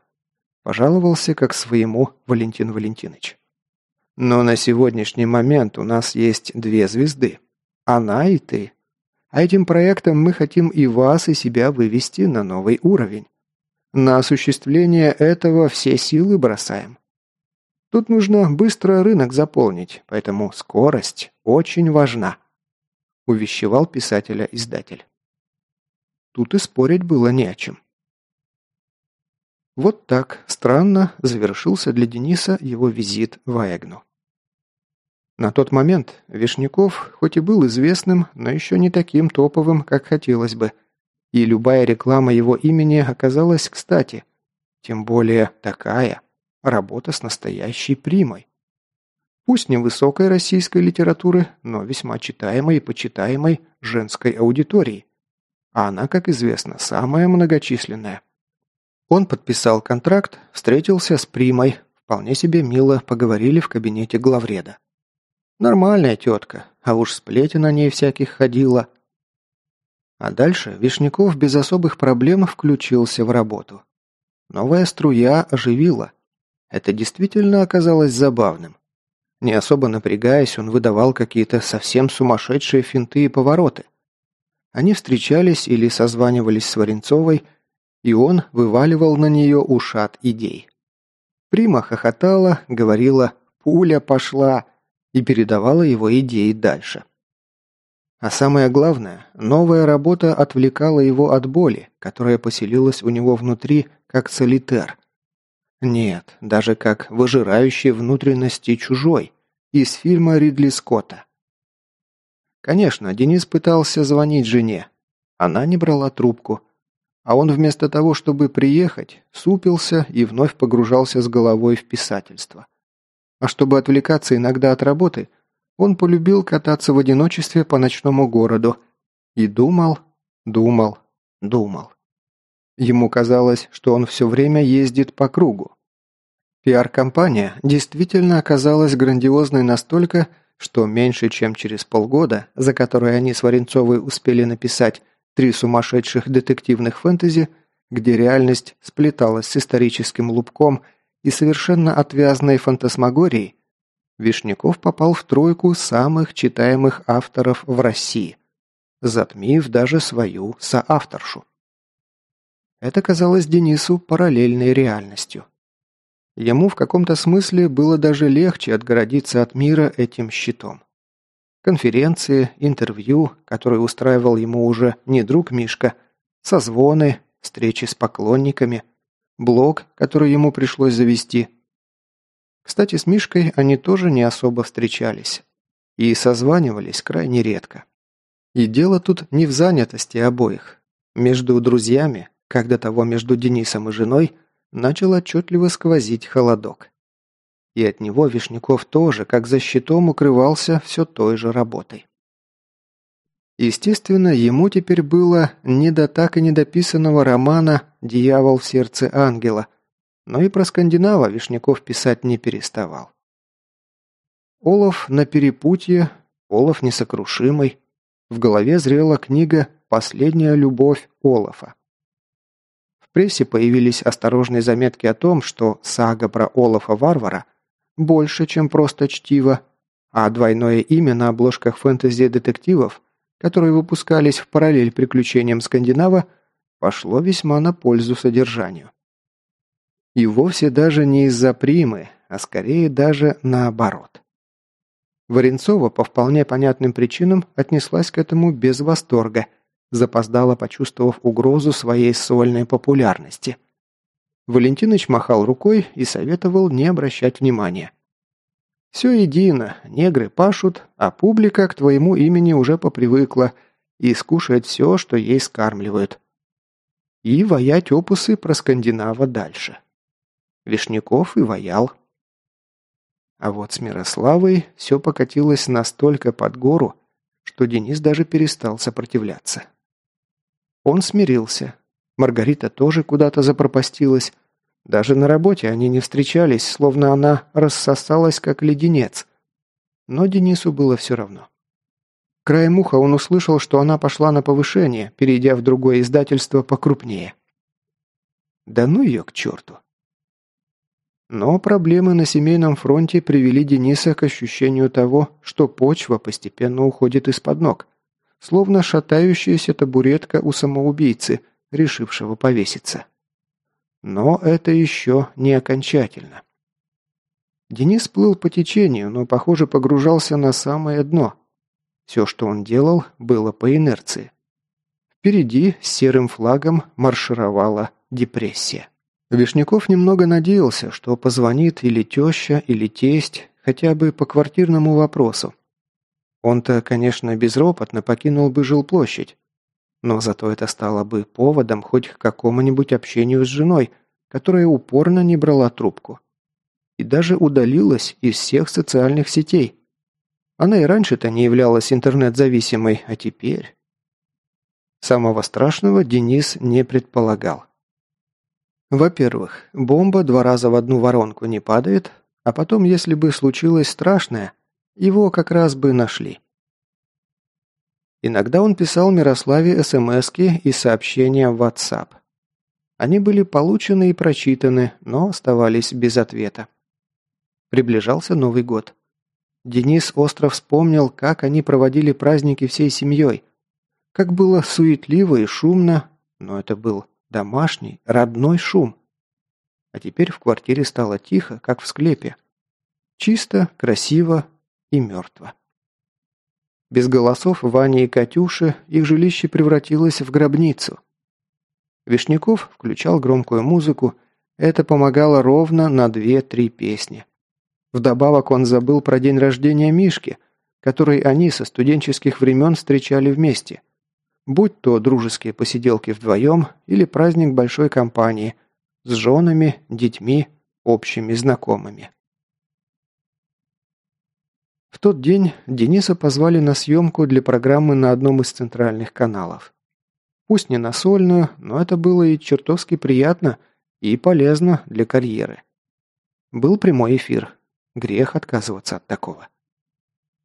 Пожаловался как своему Валентин Валентинович. «Но на сегодняшний момент у нас есть две звезды. Она и ты. А этим проектом мы хотим и вас, и себя вывести на новый уровень. На осуществление этого все силы бросаем. Тут нужно быстро рынок заполнить, поэтому скорость очень важна», – увещевал писателя-издатель. Тут и спорить было не о чем. Вот так странно завершился для Дениса его визит в Аэгну. На тот момент Вишняков хоть и был известным, но еще не таким топовым, как хотелось бы, и любая реклама его имени оказалась кстати, тем более такая – Работа с настоящей примой. Пусть не высокой российской литературы, но весьма читаемой и почитаемой женской аудитории. А она, как известно, самая многочисленная. Он подписал контракт, встретился с примой, вполне себе мило поговорили в кабинете главреда. Нормальная тетка, а уж сплетен о ней всяких ходила. А дальше Вишняков без особых проблем включился в работу. Новая струя оживила – это действительно оказалось забавным. Не особо напрягаясь, он выдавал какие-то совсем сумасшедшие финты и повороты. Они встречались или созванивались с Варенцовой, и он вываливал на нее ушат идей. Прима хохотала, говорила «пуля пошла» и передавала его идеи дальше. А самое главное, новая работа отвлекала его от боли, которая поселилась у него внутри, как солитер, нет, даже как выжирающий внутренности чужой из фильма Ридли Скотта. Конечно, Денис пытался звонить жене. Она не брала трубку. А он вместо того, чтобы приехать, супился и вновь погружался с головой в писательство. А чтобы отвлекаться иногда от работы, он полюбил кататься в одиночестве по ночному городу. И думал, думал, думал. Ему казалось, что он все время ездит по кругу. Пиар-компания действительно оказалась грандиозной настолько, что меньше чем через полгода, за которые они с Варенцовой успели написать три сумасшедших детективных фэнтези, где реальность сплеталась с историческим лубком и совершенно отвязной фантасмагорией, Вишняков попал в тройку самых читаемых авторов в России, затмив даже свою соавторшу. Это казалось Денису параллельной реальностью. Ему в каком-то смысле было даже легче отгородиться от мира этим щитом. Конференции, интервью, которые устраивал ему уже не друг Мишка, созвоны, встречи с поклонниками, блог, который ему пришлось завести. Кстати, с Мишкой они тоже не особо встречались. И созванивались крайне редко. И дело тут не в занятости обоих. Между друзьями, как до того между Денисом и женой, начал отчетливо сквозить холодок. И от него Вишняков тоже, как за щитом, укрывался все той же работой. Естественно, ему теперь было не до так и недописанного романа «Дьявол в сердце ангела», но и про скандинава Вишняков писать не переставал. Олаф на перепутье, Олаф несокрушимый. В голове зрела книга «Последняя любовь Олафа». В прессе появились осторожные заметки о том, что сага про Олафа-варвара больше, чем просто чтиво, а двойное имя на обложках фэнтези-детективов, которые выпускались в параллель приключениям Скандинава, пошло весьма на пользу содержанию. И вовсе даже не из-за примы, а скорее даже наоборот. Варенцова по вполне понятным причинам отнеслась к этому без восторга, запоздала, почувствовав угрозу своей сольной популярности. Валентиныч махал рукой и советовал не обращать внимания. Все едино, негры пашут, а публика к твоему имени уже попривыкла и скушает все, что ей скармливают. И воять опусы про Скандинава дальше. Вишняков и воял. А вот с Мирославой все покатилось настолько под гору, что Денис даже перестал сопротивляться. Он смирился. Маргарита тоже куда-то запропастилась, даже на работе они не встречались, словно она рассосалась, как леденец. Но Денису было все равно. Краем уха он услышал, что она пошла на повышение, перейдя в другое издательство покрупнее. Да ну ее к черту. Но проблемы на семейном фронте привели Дениса к ощущению того, что почва постепенно уходит из-под ног, словно шатающаяся табуретка у самоубийцы, решившего повеситься. Но это еще не окончательно. Денис плыл по течению, но, похоже, погружался на самое дно. Все, что он делал, было по инерции. Впереди с серым флагом маршировала депрессия. Вишняков немного надеялся, что позвонит или теща, или тесть, хотя бы по квартирному вопросу. Он-то, конечно, безропотно покинул бы жилплощадь, но зато это стало бы поводом хоть к какому-нибудь общению с женой, которая упорно не брала трубку. И даже удалилась из всех социальных сетей. Она и раньше-то не являлась интернет-зависимой, а теперь... Самого страшного Денис не предполагал. Во-первых, бомба два раза в одну воронку не падает, а потом, если бы случилось страшное, его как раз бы нашли. Иногда он писал Мирославе СМСки и сообщения в WhatsApp. Они были получены и прочитаны, но оставались без ответа. Приближался Новый год. Денис остро вспомнил, как они проводили праздники всей семьей. Как было суетливо и шумно, но это был домашний, родной шум. А теперь в квартире стало тихо, как в склепе. Чисто, красиво и мертво. Без голосов Вани и Катюши их жилище превратилось в гробницу. Вишняков включал громкую музыку, это помогало ровно на две-три песни. Вдобавок он забыл про день рождения Мишки, который они со студенческих времен встречали вместе. Будь то дружеские посиделки вдвоем или праздник большой компании с женами, детьми, общими знакомыми. В тот день Дениса позвали на съемку для программы на одном из центральных каналов. Пусть не на сольную, но это было и чертовски приятно и полезно для карьеры. Был прямой эфир. Грех отказываться от такого.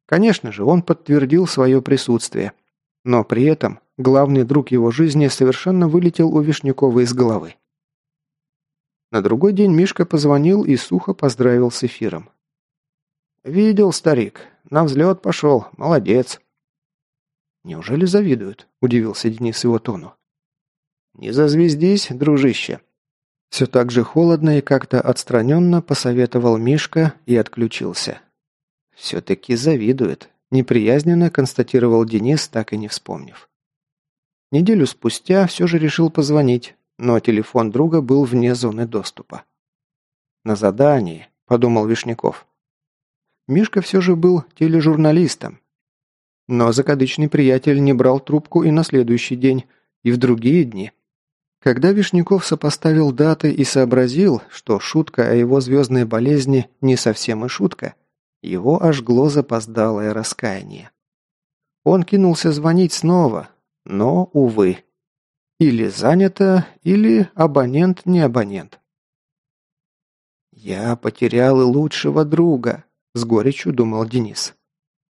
Конечно же, он подтвердил свое присутствие, но при этом главный друг его жизни совершенно вылетел у Вишнякова из головы. На другой день Мишка позвонил и сухо поздравил с эфиром. «Видел, старик. На взлет пошел. Молодец». «Неужели завидуют?» – удивился Денис его тону. «Не зазвездись, дружище». Все так же холодно и как-то отстраненно посоветовал Мишка и отключился. «Все-таки завидует», – неприязненно констатировал Денис, так и не вспомнив. Неделю спустя все же решил позвонить, но телефон друга был вне зоны доступа. «На задании», – подумал Вишняков. Мишка все же был тележурналистом. Но закадычный приятель не брал трубку и на следующий день, и в другие дни. Когда Вишняков сопоставил даты и сообразил, что шутка о его звездной болезни не совсем и шутка, его ожгло запоздалое раскаяние. Он кинулся звонить снова, но, увы. Или занято, или абонент не абонент. «Я потерял и лучшего друга», – с горечью думал Денис.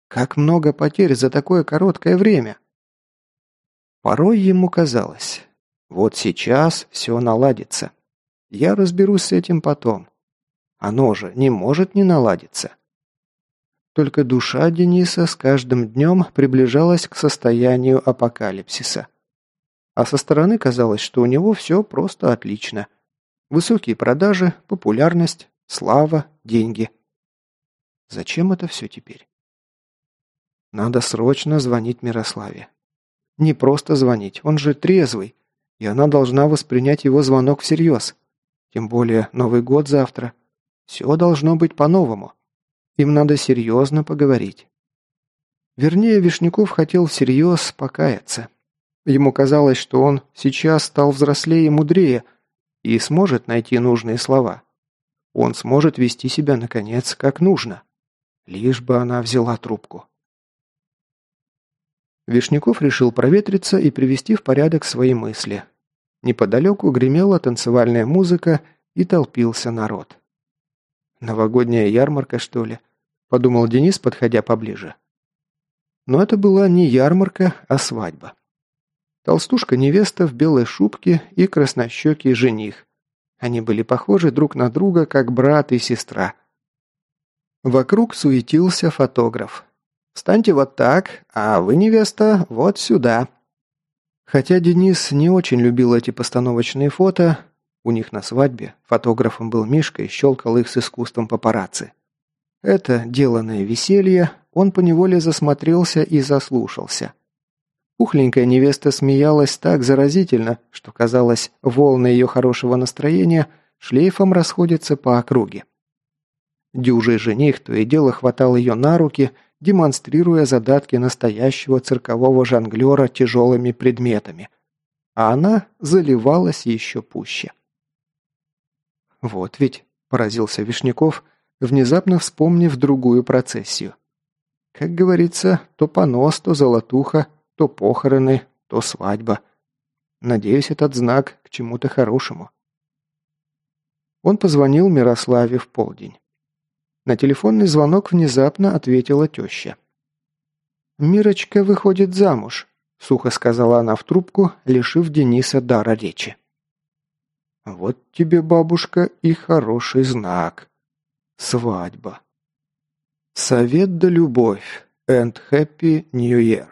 «Как много потерь за такое короткое время!» Порой ему казалось, вот сейчас все наладится. Я разберусь с этим потом. Оно же не может не наладиться. Только душа Дениса с каждым днем приближалась к состоянию апокалипсиса. А со стороны казалось, что у него все просто отлично. Высокие продажи, популярность, слава, деньги. Зачем это все теперь? Надо срочно звонить Мирославе. Не просто звонить, он же трезвый, и она должна воспринять его звонок всерьез. Тем более Новый год завтра. Все должно быть по-новому. Им надо серьезно поговорить. Вернее, Вишняков хотел всерьез покаяться. Ему казалось, что он сейчас стал взрослее и мудрее и сможет найти нужные слова. Он сможет вести себя, наконец, как нужно. Лишь бы она взяла трубку. Вишняков решил проветриться и привести в порядок свои мысли. Неподалеку гремела танцевальная музыка и толпился народ. Новогодняя ярмарка, что ли? – подумал Денис, подходя поближе. Но это была не ярмарка, а свадьба. Толстушка-невеста в белой шубке и краснощекий жених. Они были похожи друг на друга, как брат и сестра. Вокруг суетился фотограф. «Встаньте вот так, а вы, невеста, вот сюда». Хотя Денис не очень любил эти постановочные фото, у них на свадьбе фотографом был Мишка и щелкал их с искусством папарацци. Это деланное веселье, он поневоле засмотрелся и заслушался. Пухленькая невеста смеялась так заразительно, что, казалось, волны ее хорошего настроения шлейфом расходятся по округе. Дюжий жених то и дело хватал ее на руки, демонстрируя задатки настоящего циркового жонглера тяжелыми предметами. А она заливалась еще пуще. «Вот ведь», – поразился Вишняков – внезапно вспомнив другую процессию. Как говорится, то понос, то золотуха, то похороны, то свадьба. Надеюсь, этот знак к чему-то хорошему. Он позвонил Мирославе в полдень. На телефонный звонок внезапно ответила теща. «Мирочка выходит замуж», — сухо сказала она в трубку, лишив Дениса дара речи. «Вот тебе, бабушка, и хороший знак», Свадьба. Совет да любовь. And Happy New Year.